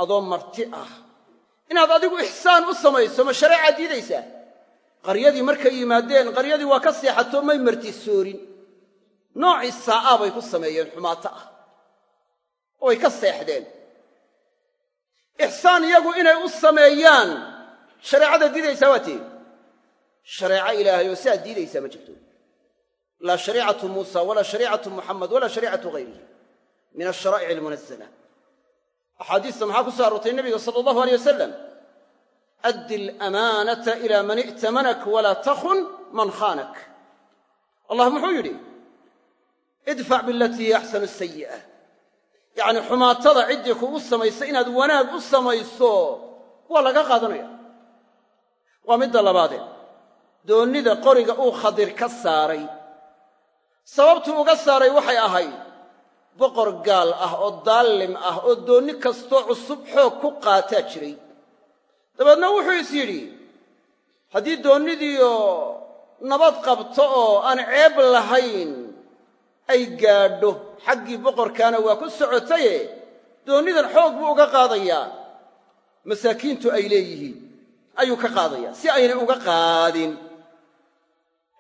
adoo marti ah. Inaad adigu ixsaan u samayso ma shareecaad diidaysaa? Qaryadii markay yimaadeen qaryadii waa ka seexatoo may martisoorin noocii saa'aa bay ku sameeyeen xumaato ah. Oo ay ka seexdeen. Ixsaan iyagu inay u sameeyaan. Shareecada diidaysaa waa tee shareeco ilaahay oo siaad diidaysaa ma jirto laa shariicatu muusa walaa shariicatu muxamed walaa shariicatu hayrihi min alsharaa'ic almunazala axaadiista maxaa ku soo aroortay nebiga sala allahu aleyh wasalam addi alamaanata ila man i'tamanak walaa takhun man khaanak allah muxuu yidhi idfac bilatii axsanu asayi'a yacnii xumaatada ciddii kugu samaysa inaad wanaag u samayso waa laga qaadanaya waa midda labaadee doonnida qoriga uu khadir ka saaray sababtuu uga saaray waxay ahayd boqor gaal ah oo daallim ah oo doonni kastoo cusub xoog ku qaataa jiray. Dabeedna wuxuu is yidhi haddii doonnidiioo nabad qabto oo aan ceeb lahayn ay gaadho xaggii boqorkaana waa ku socotaye doonnidan xoog buu uga qaadayaa. Masaakiintu ay leeyihiin ayuu ka qaadayaa si aynay uga qaadin.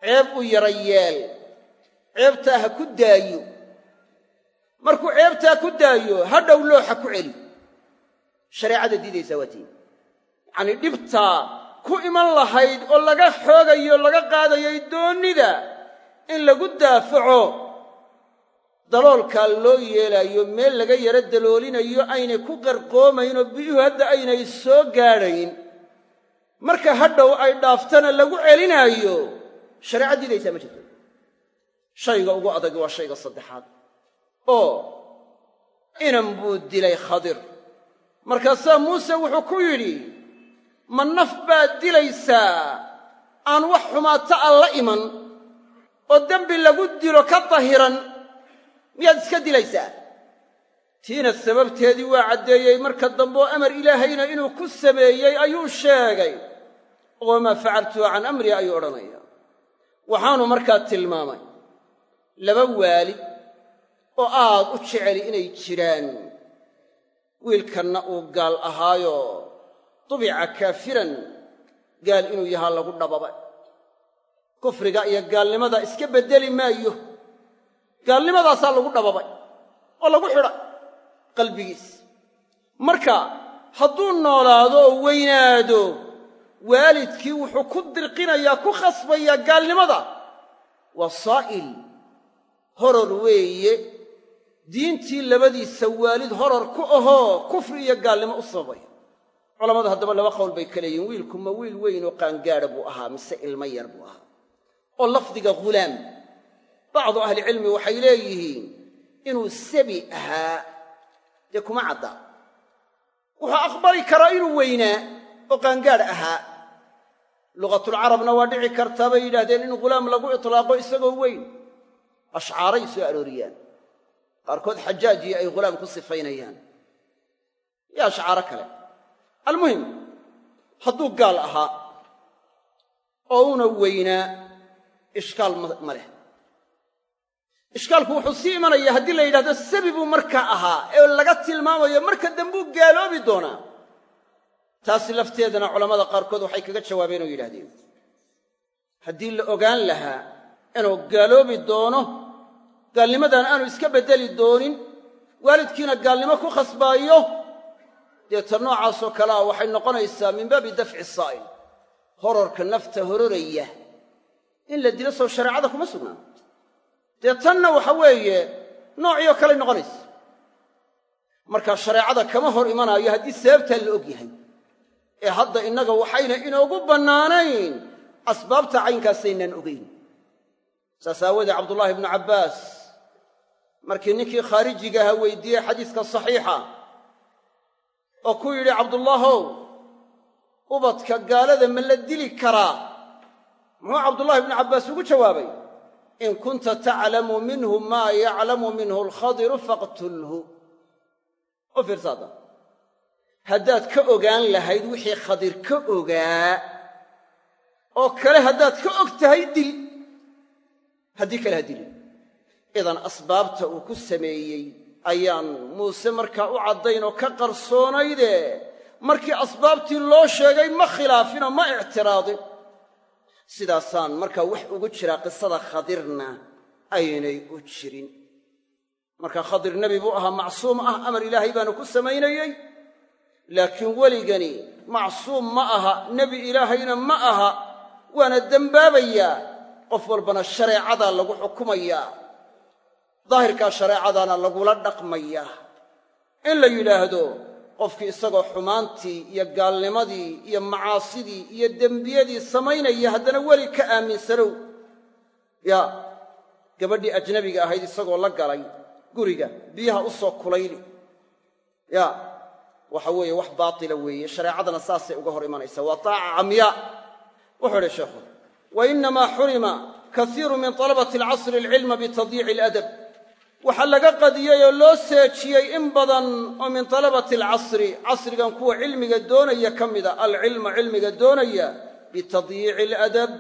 Ceeb u yara yeel ceebtaa ha ku daayo. Markuu ceebtaa ku daayo ha dhow looxa ku celi. Shareecada diidaysaa waa tii. Yacanii dhibtaa ku iman lahayd oo laga xoogayo laga qaadayay doonnida in lagu daafaco daloolkaa loo yeelaayo meel laga yaro daloolinayo aynay ku qarqoomayn oo biyuhu hadda aynay soo gaadhayn. Marka hadhow ay dhaaftana lagu celinaayo shareeca diidaysaa ma jirto shayga ugu adagi waa shayga saddexaad. Oo inan buu dilay khadir. Markaasaa muuse wuxuu ku yidhi ma naf baad dilaysaa aan wax xumaata aan la iman oo dembi lagu dilo ka dahiran miyaad iska dilaysaa? Tiina sababteedii waa caddeeyey marka dambe oo amar ilaahayna inuu ku sameeyey ayuu sheegay wamaa facaltuhu can amrii ayuu odhanaya waxaanu markaa tilmaamay laba waalid oo aad u jeceli inay jiraan. Wiilkanna uu gaal ahaayo dubica kaafiran gaal inuu yahaa lagu dhababay kufriga iyo gaalnimada iska beddeli maayo. Gaalnimadaasaa lagu dhababay oo lagu xidhay qalbigiis. Marka hadduu noolaado oo weynaado waalidkii wuxuu ku dirqinayaa ku khasbayaa gaalnimada. Waa saa'il horor weeye. Diintii labadiisa waalid horor ku ahoo kufri iyo gaalnimo u sababaya culammadu haddaba laba qowl bay ka leeyihiin wiilku ma wiil weyn oo qaangaadha buu ahaa mise ilmo yar buu ahaa. Oo lafdiga ghulaam bacdu ahlicilmi waxay leeyihiin inuu sabi ahaa dee kuma cadda. Wuxuu aqbali karaa inuu weynaa oo qaangaadh ahaa. Lugatulcarabna waa dhici kartaa bay yidhaahdeen in ghulaam lagu itlaaqo isagoo weyn ashcaaray soo arooriyaan. Qaarkood xajaajiyo ay ghulaam ku sifaynayaan. Iyo ashcaaro kale. Almuhim hadduu gaal ahaa oo una weynaa ishkaal ma leh. Ishkaalku wuxuu sii imanayaa haddii la yidhahdo sabi buu markaa ahaa ee laga tilmaamayo marka dambuu gaaloobi doonaa. Taasi lafteedana culammada qaarkood waxay kaga jawaabeen oo yidhahdeen haddii la ogaan lahaa inuu gaaloobi doono gaalnimadan aanu iska beddeli doonin waalidkiina gaalnimo ku khasbaayo dee ta noocaasoo kale ah waxay noqonaysaa min baabi dafci saa'il hororka nafta hororaya. In la dilo sow shareecada kuma sugnaan. Dee tanna waxa weeye noociyo kaley noqonaysa marka shareecada kama hor imanaayo haddii sababtaa la og yahay ee hadda innaga waxayna inoogu bannaanayn asbaabta caynkaasaynan ogayn saas aawoodee cabdullaahi ibnu cabbaas markii ninkii khaarijiga ahaa weydiiyey xadiiska saxiixa oo ku yidhi cabdullaahow ubadka gaalada ma la dili karaa? Muxuu cabdullahi ibnu cabbaas ugu jawaabay in kunta taclamu minhu maa yaclamu minhu alkhadiru faqtulhu. U fiirsaada haddaad ka ogaan lahayd wixii khadir ka ogaa oo kale haddaad ka og tahay dil haddii kale ha dilin idan asbaabta uu ku sameeyey ayaan muuse markaa u caddayn oo ka qarsoonayde markii asbaabtii loo sheegay ma khilaafinoo ma ictiraadin. Sidaasaan markaa wax ugu jiraa qisada khadirna aynay u jirin. Marka khadir nebi buu ahaa macsuum ah amar ilaahay baanu ku samaynayey. Laakiin weligani macsuum ma aha nebi ilaahayna ma aha waana dembaabayaa qof walbana shareecadaa lagu xukumayaa daahirkaa shareecadaana lagula dhaqmayaa in la yidhaahdo qofkii isagoo xumaantii iyo gaalnimadii iyo macaasidii iyo dembiyadii samaynaya haddana weli ka aaminsanow. Yaa gabadhii ajnabiga ahayd isagoo la galay guriga biyaha u soo kulayli. Yaa waxa weeye wax baatila weeye shareecadana saasay uga hor imanaysaa. Waa taaca camyaa wuxuu idhi sheekhu wa innamaa xurima kaiiru min talabati alcasri alcilma bitadyiici aladab waxaa laga qadiyey oo loo seejiyey in badan oo min talabati alcasri casrigan kuwa cilmiga doonaya ka mida alcilma cilmiga doonaya bitadyiici aladab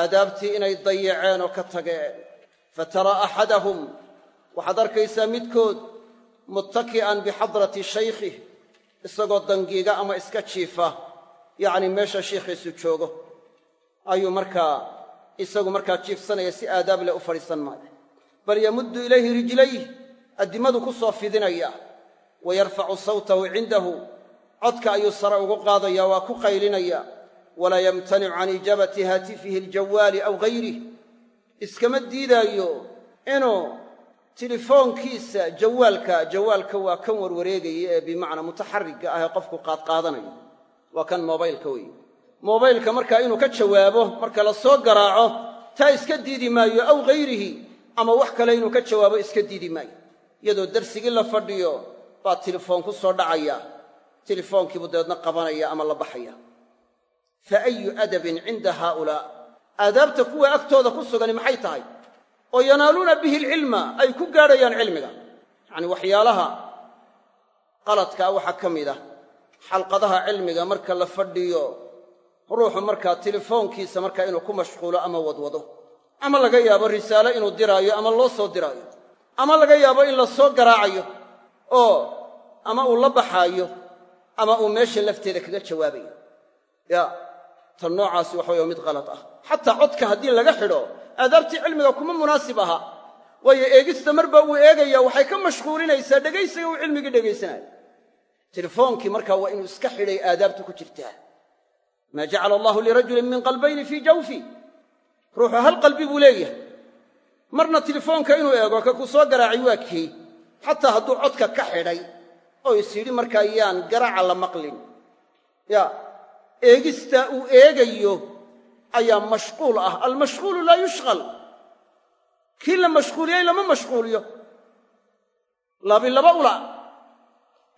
aadaabtii inay dayaceen oo ka tageen fatara axadahum waxaad arkaysaa midkood muttaki'an bixadrati shaykhih isagoo dangiiga ama iska jiifa yacni meesha shiikhiisu joogo ayuu markaa isagu markaa jiifsanaya si aadaab leh u fadhiisan maayo. Bal yamuddu ilayhi rijlayh addimadu ku soo fidinaya. Wa yarfacu sawtahu cindahu codka ayuu sare ugu qaadaya waa ku qaylinaya. Walaa yamtanicu can ijaabati haatifihi aljawaali aw gayrih iskama diidaayo inuu telefoonkiisa jawaalka jawaalka waa kan warwareegaya ee bimacnaa mutaxarigga ah ee qofku qaadqaadanayo waa kan moobaylka weeye moobaylka markaa inuu ka jawaabo marka la soo garaaco taa iska diidi maayo aw hayrihi ama wax kale inuu ka jawaabo iska diidi maayo. Iyadoo darsigii la fadhiyo baa telefoon ku soo dhacaya. Telefoonkiibuu dabeedna qabanaya ama la baxaya. Fa ayu adabin cinda haaulaa aadaabta kuwa agtooda ku sugani maxay tahay? Oo yanaaluuna bihi alcilma ay ku gaadhayaan cilmiga. Yacni waxyaalaha qaladkaa waxaa ka mid ah xalqadaha cilmiga marka la fadhiyo ruuxu markaa telefoonkiisa markaa inuu ku mashquulo ama wadwado ama laga yaabo risaalo inuu diraayo ama loo soo diraayo ama laga yaabo in la soo garaacayo oo ama uu la baxaayo ama uu meesha lafteeda kaga jawaabayo. Ya tan noocaasi waxa way mid kalad ah. Xataa codka haddii laga xidho aadaabtii cilmiga kuma munaasib aha. Waayo eegista marba uu eegaya waxay ka mashquulinaysaa dhegaysiga uu cilmigii dhegaysanayo. Telefoonkii markaa waa inuu iska xidhay aadaabtu ku jirtaa maa jacala allahu lirajulin min qalbayni fii jawfi. Ruuxu hal qalbi buu leeyahay. Marna telefoonka inuu eego ka ku soo garaacay waa kii. Xataa hadduu codka ka xidhay oo is yidhi markaa yaan garaaca la maqlin. Ya eegistaa uu eegayo ayaa mashquul ah. Almashquulu laa yushqal. Kii la mashquuliyey lama mashquuliyo. Laabilaba ula.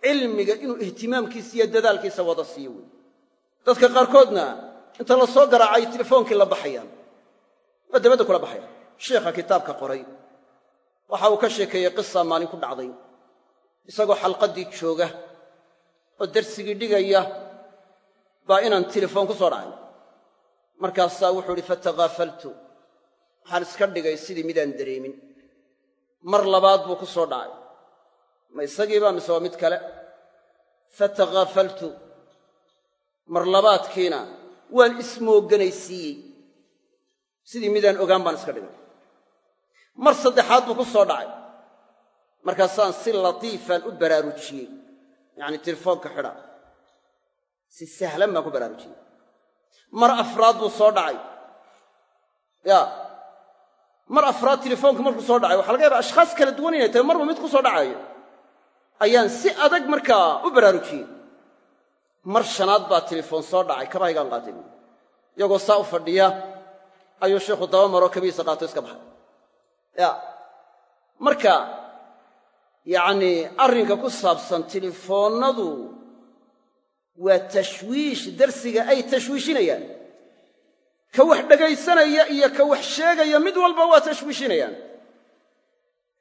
Cilmiga inuu ihtimaamkiisa iyo dadaalkiisa wada siiyo wey dadka qaarkoodna inta la soo garaacay telefoonkii la baxayaan waa dabadda kula baxayaan. Sheikha kitaabka qoray waxa uu ka sheekeeyey qisa maalin ku dhacday. Isagoo xalqaddii jooga oo darsigii dhigaya baa inaan telefoon ku soo dhacay. Markaasaa wuxuu idhi fatakaafaltu waxaan iska dhigay sidii midaan dareemin. Mar labaad buu ku soo dhacay. Ma isagiibaa mise waa mid kale? Fatakaafaltu mar labaadkiina waan ismooganaysiiyey sidii midaan ogaan baan iska dhigay. Mar saddexaad buu ku soo dhacay. Markaasaan si latiifaan u baraarujiyey. Yacni telefoonka xidha. Si sahlan baan ku baraarujiyey. Mar afraad buu soo dhacay. Yaa mar afraad telefoonka markuu soo dhacay waxaa laga yaaba ashkhaas kala duwan inay tahay marba mid ku soo dhacayo ayaan si adag markaa u baraarujiyey mar shanaad baa telefoon soo dhacay kabahaygaan qaatay buui iyagoo saa u fadhiya ayuu sheikhu daba maroo kabihiisa qaato iska baxay. Ya marka yacnii arrinka ku saabsan telefoonnadu waa tashwiish darsiga ay tashwiishinayaan. Ka wax dhegaysanaya iyo ka wax sheegaya mid walba waa tashwiishinayaan.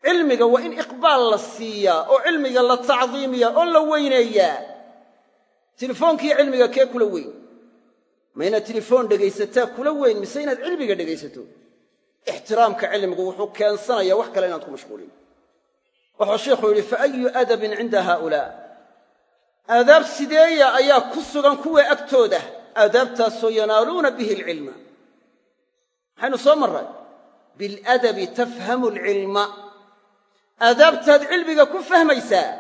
Cilmiga waa in iqbaal la siiyaa oo cilmiga la tacdiimiyaa oo la weyneeyaa telefoonkiiyo cilmiga kee kula weyn? Ma inaad telefoon dhegaysataa kula weyn mise inaad cilmiga dhegaysato? Ixtiraamka cilmigu wuxuu keensanayaa wax kale inaad ku mashquulin. Wuxuu sheikhu yidhi fa ayu adabin cinda haaulaa. Aadaab sideeya ayaa ku sugan kuwa agtooda. Aadaabtaasoo yanaaluuna bihi alcilma. Maxaynu soo marray. Biladabi tafhamu alcilma. Aadaabtaad cilmiga ku fahmaysaa.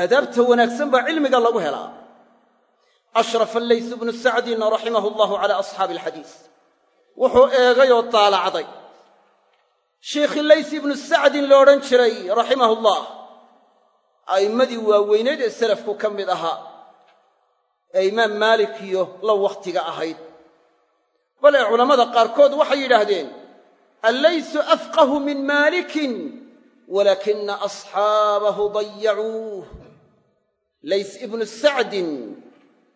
Aadaabta wanaagsan baa cilmiga lagu helaa ashrafa allaysu bnu sacdin raximahu allahu cala asxaabi alxadiis wuxuu eegayoo daalacday sheikhii lays ibnu sacdin lo odhan jiray raximahu allah a'immadii waaweyneed ee salafku ka mid ahaa ee imaam maalik iyo la wakhtiga ahayd bale culammada qaarkood waxay yidhaahdeen allaysu afqahu min maalikin walaakina asxaabahu dayacuuh lays ibnu sacdin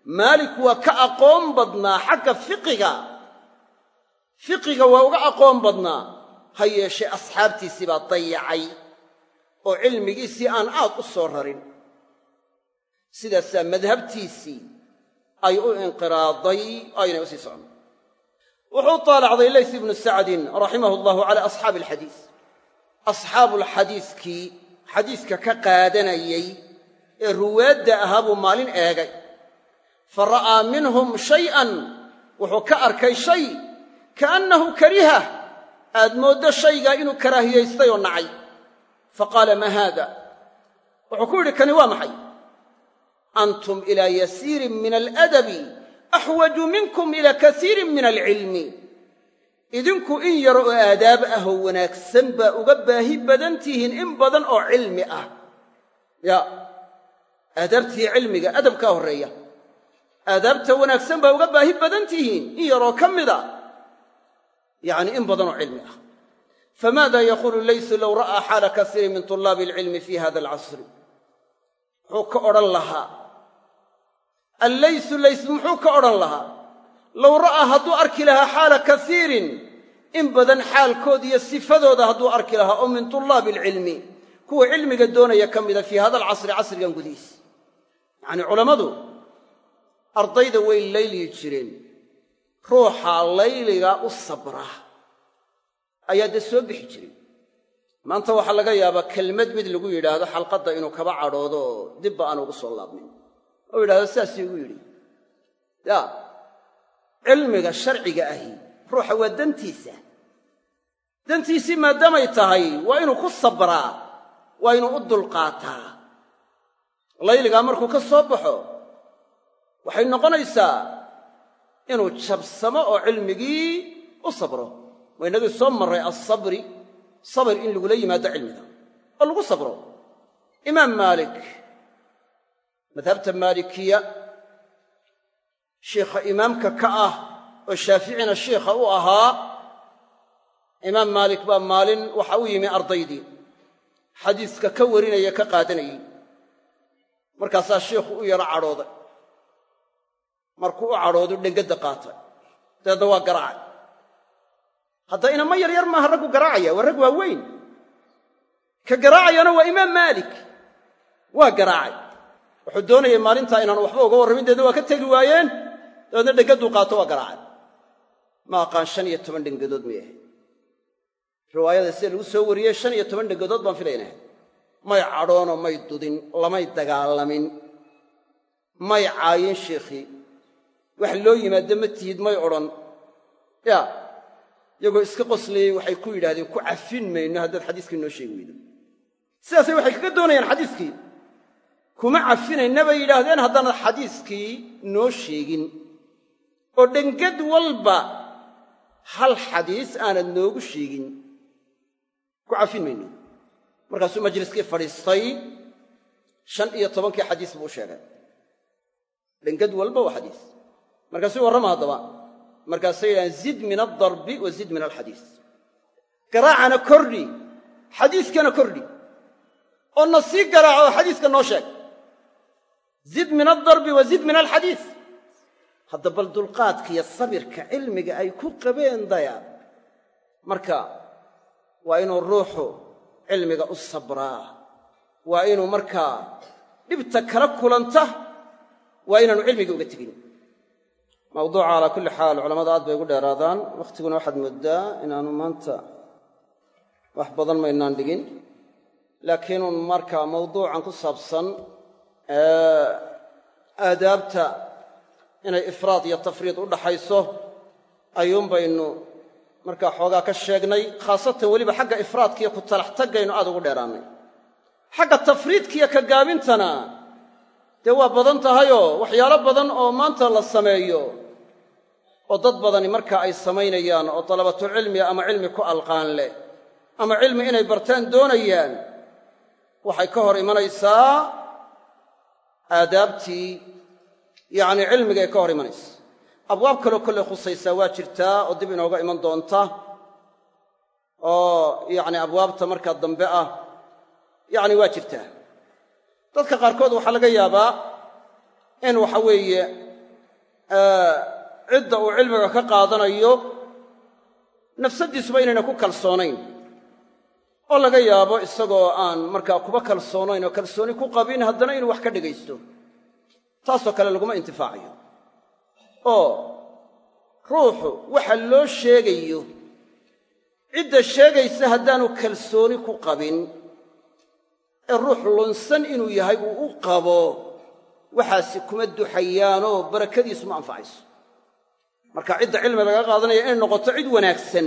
maalik waa ka aqoon badnaa xagga fiqiga. Fiqiga waa uga aqoon badnaa. Ha yeeshee asxaabtiisii baa dayacay oo cilmigiisii aan aad u soo rarin. Sidaasaa madhabtiisii ay u inqiraaday aynay u sii socon. Wuxuu taalacday lays ibnu sacdin raximahu allahu cala asxaabi alxadiis asxaabulxadiiskii xadiiska ka qaadanayey ee ruwaadda ahaa buu maalin eegay fa ra'aa minhum shay'an wuxuu ka arkay shay kaannahu karihah aad mooddo shaygaa inuu karaahiyaystay oo nacay fa qaala maa haada wuxuu ku yidhi kani waa maxay antum ilaa yasiirin min aladabi axwaju minkum ilaa kasiirin min alcilmi idinku in yar oo aadaab ah oo wanaagsan baa uga baahi badan tihiin in badan oo cilmi ah ya aadaabtii cilmiga adabkaa horreeya aadaabta wanaagsan baa uga baahi badan tihiin in yaroo ka mida yacni in badan oo cilmi ah. Famaada yaquulu laysu low ra'aa xaala kasiirin min tulaabi alcilmi fi hada alcasri? Wuxuu ka odhan lahaa. Allaysu lays muxuu ka odhan lahaa. Low ra'aa hadduu arki lahaa xaala kasiirin in badan xaalkood iyo sifadooda hadduu arki lahaa oo min tulaabi alcilmi kuwa cilmiga doonaya ka mida fii hada alcasri casrigan gudihiis. Yacanii culammadu ardayda way layliyi jireen. Ruuxa layliga u sabra ayaa dee soo bixi jiray. Maanta waxaa laga yaabaa kelmad mid lagu yidhaahdo xalqadda inuu kaba cadhoodo oo dibba aan ugu soo laabmin oo yidhahdo sidaasii igu yidhi ya cilmiga sharciga ahi ruuxa waa dantiisa. Dantiisii maadaamay tahay waa inuu ku sabraa waa inuu u dulqaataa. Layligaa markuu ka soo baxo waxay noqonaysaa inuu jabsamo oo cilmigii u sabro. Waa inagii soo marray alsabri sabir in lagula yimaado cilmiga oo lagu sabro. Imaam maalik madhabta maalikiya shiikha imaamka ka ah oo shaaficina shiikha u ahaa imaam maalik baa maalin waxa u yimi ardaydii xadiiska ka warinaya ka qaadanayey markaasaa shiikhu u yaro cadhooday markuu u cadhoodu dhengadda qaatay. Dabeedna waa garaacay. Hadda inama yaryar maaha raggu garaacaya waa rag waaweyn. Ka garaacayana waa imaam maalik. Waa garaacay. Wuxuu doonayay maalintaa inaanu waxba uga warramin deedna waa ka tegi waayeen. Dabeedna dhengadduu qaato waa garaacay. Ma aqaan shan iyo toban dhengadood may ahayd. Riwaayada sida lagu soo wariyey shan iyo toban dhengadood baan filaynahay may cadhoonoo may dudin lamay dagaalamin. May caayin shiikhii wax loo yimaaddo ma tihid may odhan. Ya iyagoo iska qoslayey waxay ku yidhahdeen ku cafin mayno haddaad xadiiskii noo sheegi weydo. Sidaasay waxay kaga doonayaan xadiiskii. Kuma cafinayna bay yidhaahdeen haddaanad xadiiskii noo sheegin. Oo dhengad walba hal xadiis aanad noogu sheegin. Ku cafin mayno. Markaasuu majliskii fadhiistay shan iyo tobankii xadiis buu u sheegay dhengad walba waa xadiis markaasuu warrama haddaba markaasay yidhahdeen zid min aldarbi wa zid min alxadiis garaacana kordhi xadiiskana kordhi oo na sii garaaco oo xadiiska noo sheeg. Zid min aldarbi wa zid min alxadiis hadda bal dulqaadkiiyo sabirka cilmiga ay ku qabeen daya. Marka waa inuu ruuxu cilmiga u sabraa. Waa inuu markaa dhibta kala kulanta waa inaanu cilmiga uga tegin mawduuca calaa kulli xaal culamada aad bay ugu dheeraadaan. Wakhtiguna waxaad mooddaa inaanu maanta wax badan maynaan dhigin. Laakiinun marka mawduucan ku saabsan aadaabta inay ifraad iyo tafriid u dhaxayso ayuun baynu markaa xoogaa ka sheegnay khaasatan weliba xagga ifraadkiiyo ku talax taggaynu aad ugu dheeraannay xagga tafriidkiiyo ka gaabintana dee waa badan tahayoo waxyaalo badan oo maanta la sameeyo oo dad badani markaa ay samaynayaan oo dalabatulcilmiga ama cilmi ku alqaan leh ama cilmi inay bartaan doonayaan waxay ka hor imanaysaa aadaabtii yacnii cilmigay ka hor imanaysa. Abwaab kaloo kolley khusaysaa waa jirtaa oo dib inooga iman doonta oo yacni abwaabta markaa dambe ah yacni waa jirtaa. Dadka qaarkood waxaa laga yaabaa in waxa weeye cidda uu cilmiga ka qaadanayo nafsaddiisuba inayna ku kalsoonayn. Oo laga yaabo isagoo aan markaa kuba kalsoonayn oo kalsooni ku qabin haddana inuu wax ka dhegaysto taasoo kale laguma intifaacayo. Oo ruuxu waxa loo sheegayo cidda sheegaysa haddaanu kalsooni ku qabin ee ruux lunsan inuu yahay uu u qabo waxaasi kuma duxayaanoo barakadiisu ma anfacayso marka cidda cilmi laga qaadanaya inay noqoto cid wanaagsan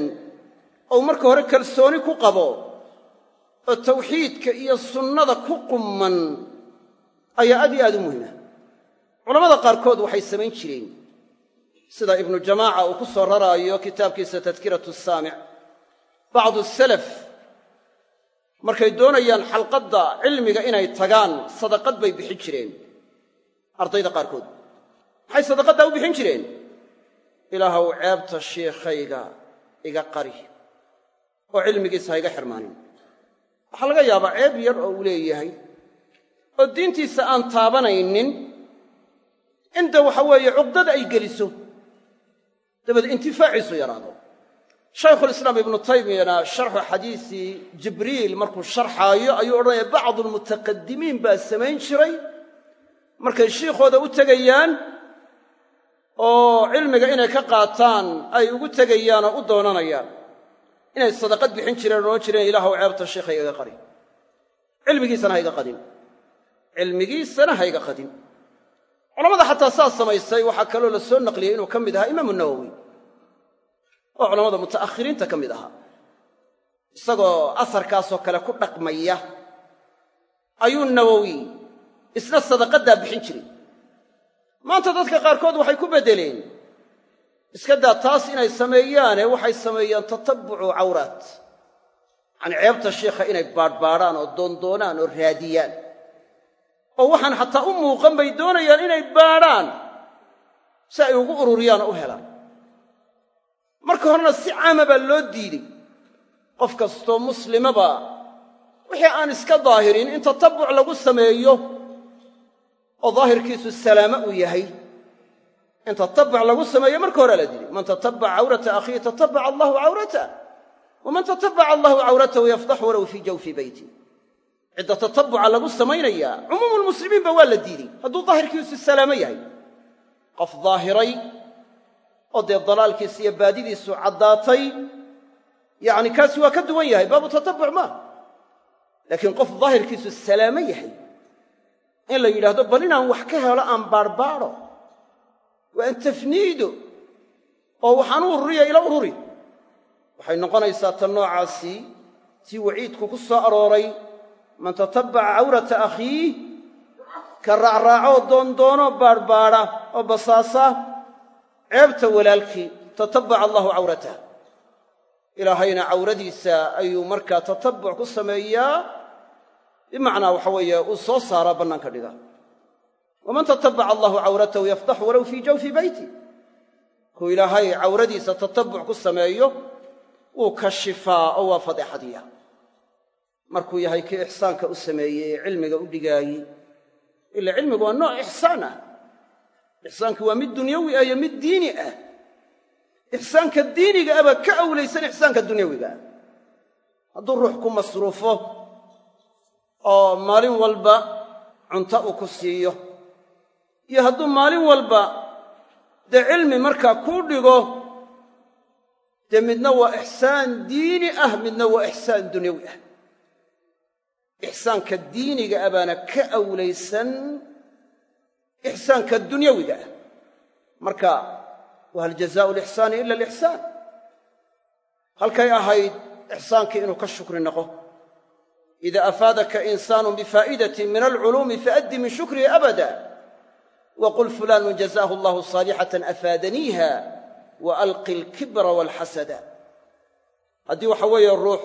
ou marka hore kalsooni ku qabo oo tawxiidka iyo sunnada ku qumman ayaa aad iyo aad u muhima culamada qaarkood waxay samayn jireen sida ibnu jamaaca uu ku soo raraayo kitaabkiisa tadkiratu saamic. Bacdu salaf markay doonayaan xalqadda cilmiga inay tagaan sadaqad bay bixin jireen ardayda qaarkood. Maxay sadaqaddaa u bixin jireen ilaahow ceebta shiikhayga iga qari oo cilmigiisa ha iga xirmaanin. Waxaa laga yaabaa ceeb yar oo uu leeyahay oo diintiisa aan taabanaynin inta waxa weeye cuqdada ay geliso. Dabeed intifaaciisu yaraado. Shaykhulislaam ibnu taymiyana sharxu xadiisi jibriil markuu sharxaayo ayuu odhanaya bacdu lmutaqadimiin baa samayn jiray. Markay shiikhooda u tegayaan oo cilmiga inay ka qaataan ay ugu tegayaan oo u doonanayaan. Inay sadaqad bixin jireen odhan jireen ilaahuw ceebta sheikha igaga qadin cilmigiisana ha iga qadin. Cilmigiisana ha iga qadin. Culamada xataa saas samaysay waxaa kaloo la soo naqliyey inuu ka mid ahaa imaamu nawowi oo culamada muta'akhiriinta ka mid ahaa. Isagoo asarkaasoo kale ku dhaqmaya. Ayuu nawowi isna sadaqaddaa bixin jiray maanta dadka qaarkood waxay ku beddeleen. Iska daa taas inay sameeyaane waxay sameeyaan tatabbucu cawraat yacanii ceebta shiikha inay baadhbaadhaan oo doondoonaan oo raadiyaan. Oo waxaan xataa u muuqan bay doonayaan inay baadhaan si ay ugu ururiyaan oo u helaan. Marka horena si caama baa loo diiday qof kastoo muslimaba wixii aan iska daahirin in tatabbuc lagu sameeyo oo daahirkiisu salaame uu yahay. In tatabbuc lagu sameeyo marka horea la diiday man tatabbaca cawrata akhiihi tatabbaca allahu cawratah waman tatabbaca allahu cawratahu yafdaxu walow fii jawfi beyti cidda tatabbuca lagu samaynayaa cumuumulmuslimiinba waa la diiday hadduu daahirkiisu salaamo yahay. Qof daahiray oo dee dalaalkiisa iyo baadidiisu caddaatay yacni kaasi waa ka duwan yahay. Baabu tatabbuc maaha laakiin qof daahirkiisu salaamo yahay in la yidhaahdo bal inaan wax ka helo aan baadhbaadho waa an tafniido oo waxaan u ururiya ila ururi waxay noqonaysaa tan noocaasi tii waciidku ku soo arooray man tatabbaca cawrata akhiih ka raacraacoo doondoonoo baadhbaadha oo basaasa ceebta walaalkii tatabbaca allahu cawratah ilaahayna cawradiisa ayuu markaa tatabbuc ku sameeyaa bimacnaa waxa weeye uu soo saaraa bannaanka dhiga. Waman tatabbaca allahu cawratahu yafdaxu walow fii jawfi beyti kuu ilaahay cawradiisa tatabbuc ku sameeyo wuu kashifaa oo waa fadeexadiya markuu yahay kii ixsaanka u sameeyey ee cilmiga u dhigaayey. Ila cilmigu waa nooc ixsaan ah. Ixsaanku waa mid dunyawi ah iyo mid diini ah. Ixsaanka diiniga abaa ka awlaysan ixsaanka dunyawiga. Ah hadduu ruux ku masruufo oo maalin walba cunto uu ku siiyo. Iyo hadduu maalin walba dee cilmi markaa kuu dhigo dee midna waa ixsaan diini ah midna waa ixsaan dunyawi ah. Ixsaanka diiniga ah baana ka awlaysan ixsaanka dunyawiga ah. Marka wahal jazaau lixsaani ila alixsaan halkay ahayd ixsaankii inuu ka shukri noqo ida afaadaka insaanu bifaa'idatin min alculuumi faaddi min shukrihi abada waqul fulaanun jazaahu allahu saalixatan afaadaniiha wa alqi alkibra waalxasada haddii waxa weeye ruux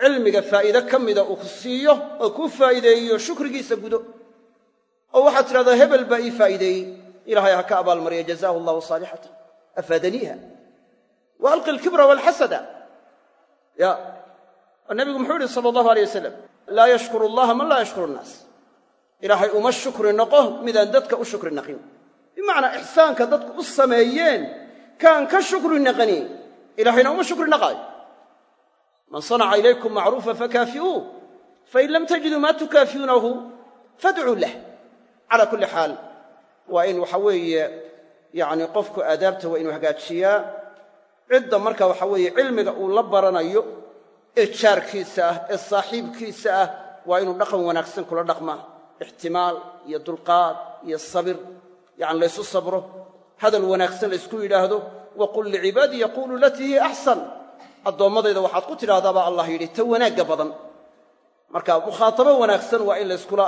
cilmiga faa'iide ka mida uu siiyo oo kuu faa'iideeyo shukrigiisa gudo oo waxaad tidhahdaa hebel baa ii faa'iideeyey ilahay ha ka abaalmariya jazaahu allahu saalixatan afaadaniiha wa alqi alkibra nabigu muxuu yihi sala allahu alay wasalam laa yashkuru allaha man laa yashkuru annaas. Ilaahay uma shukri noqo midaan dadka u shukri naqin. Bimacnaa ixsaanka dadku u sameeyeen kaan ka shukri naqani ilahayna uma shukri naqaayo man sanaca ilaykum macruufa fakaafi'uuh fain lam tajiduu maa tukaafi'uunahu fadcuu lah. Calaa kulli xaal waa in waxa weeye yacni qofku aadaabta waa inuu hagaajiyaa cidda marka waxa weeye cilmiga uu la baranayo ee ee saaxiibkiisa ah waa inuu dhaqan wanaagsan kula dhaqmaa. Ixtimaal iyo dulqaad iyo sabir yacni laysu sabro. Hadal wanaagsan laysku yidhaahdo wa qul yaquulu latii hiya axsan addoommadayda waxaad ku tidhahdaa baa allah yidhi ta wanaagga badan. Marka mukhaatabo wanaagsan waa in layskula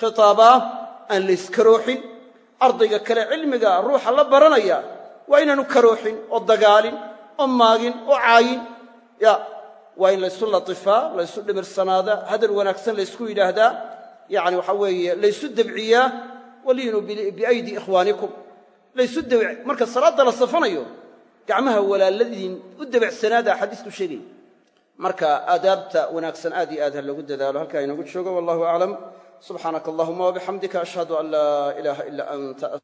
khitaabaa aan layskarooxin ardayga kale cilmiga ruuxa la baranaya waa inaanu karooxin oo dagaalin oo maagin oo caayin. Ya waa in laysu latifaa laysu dhimirsanaada hadal wanaagsan laysku yidhaahdaa yacni waxaa weeye laysu debciyaa waliinuu biaydi ikhwaanikum. Laysu marka salaadda la safanayo gacmaha walaaladiin u debecsanaada xadiisku sheegaya marka aadaabta wanaagsan aad iyo aad ha loogu dadaalo halkaa inagu joogo wallahu aclam subxaanaka allahuma wabixamdika ashhadu an laa ilaaha ila anta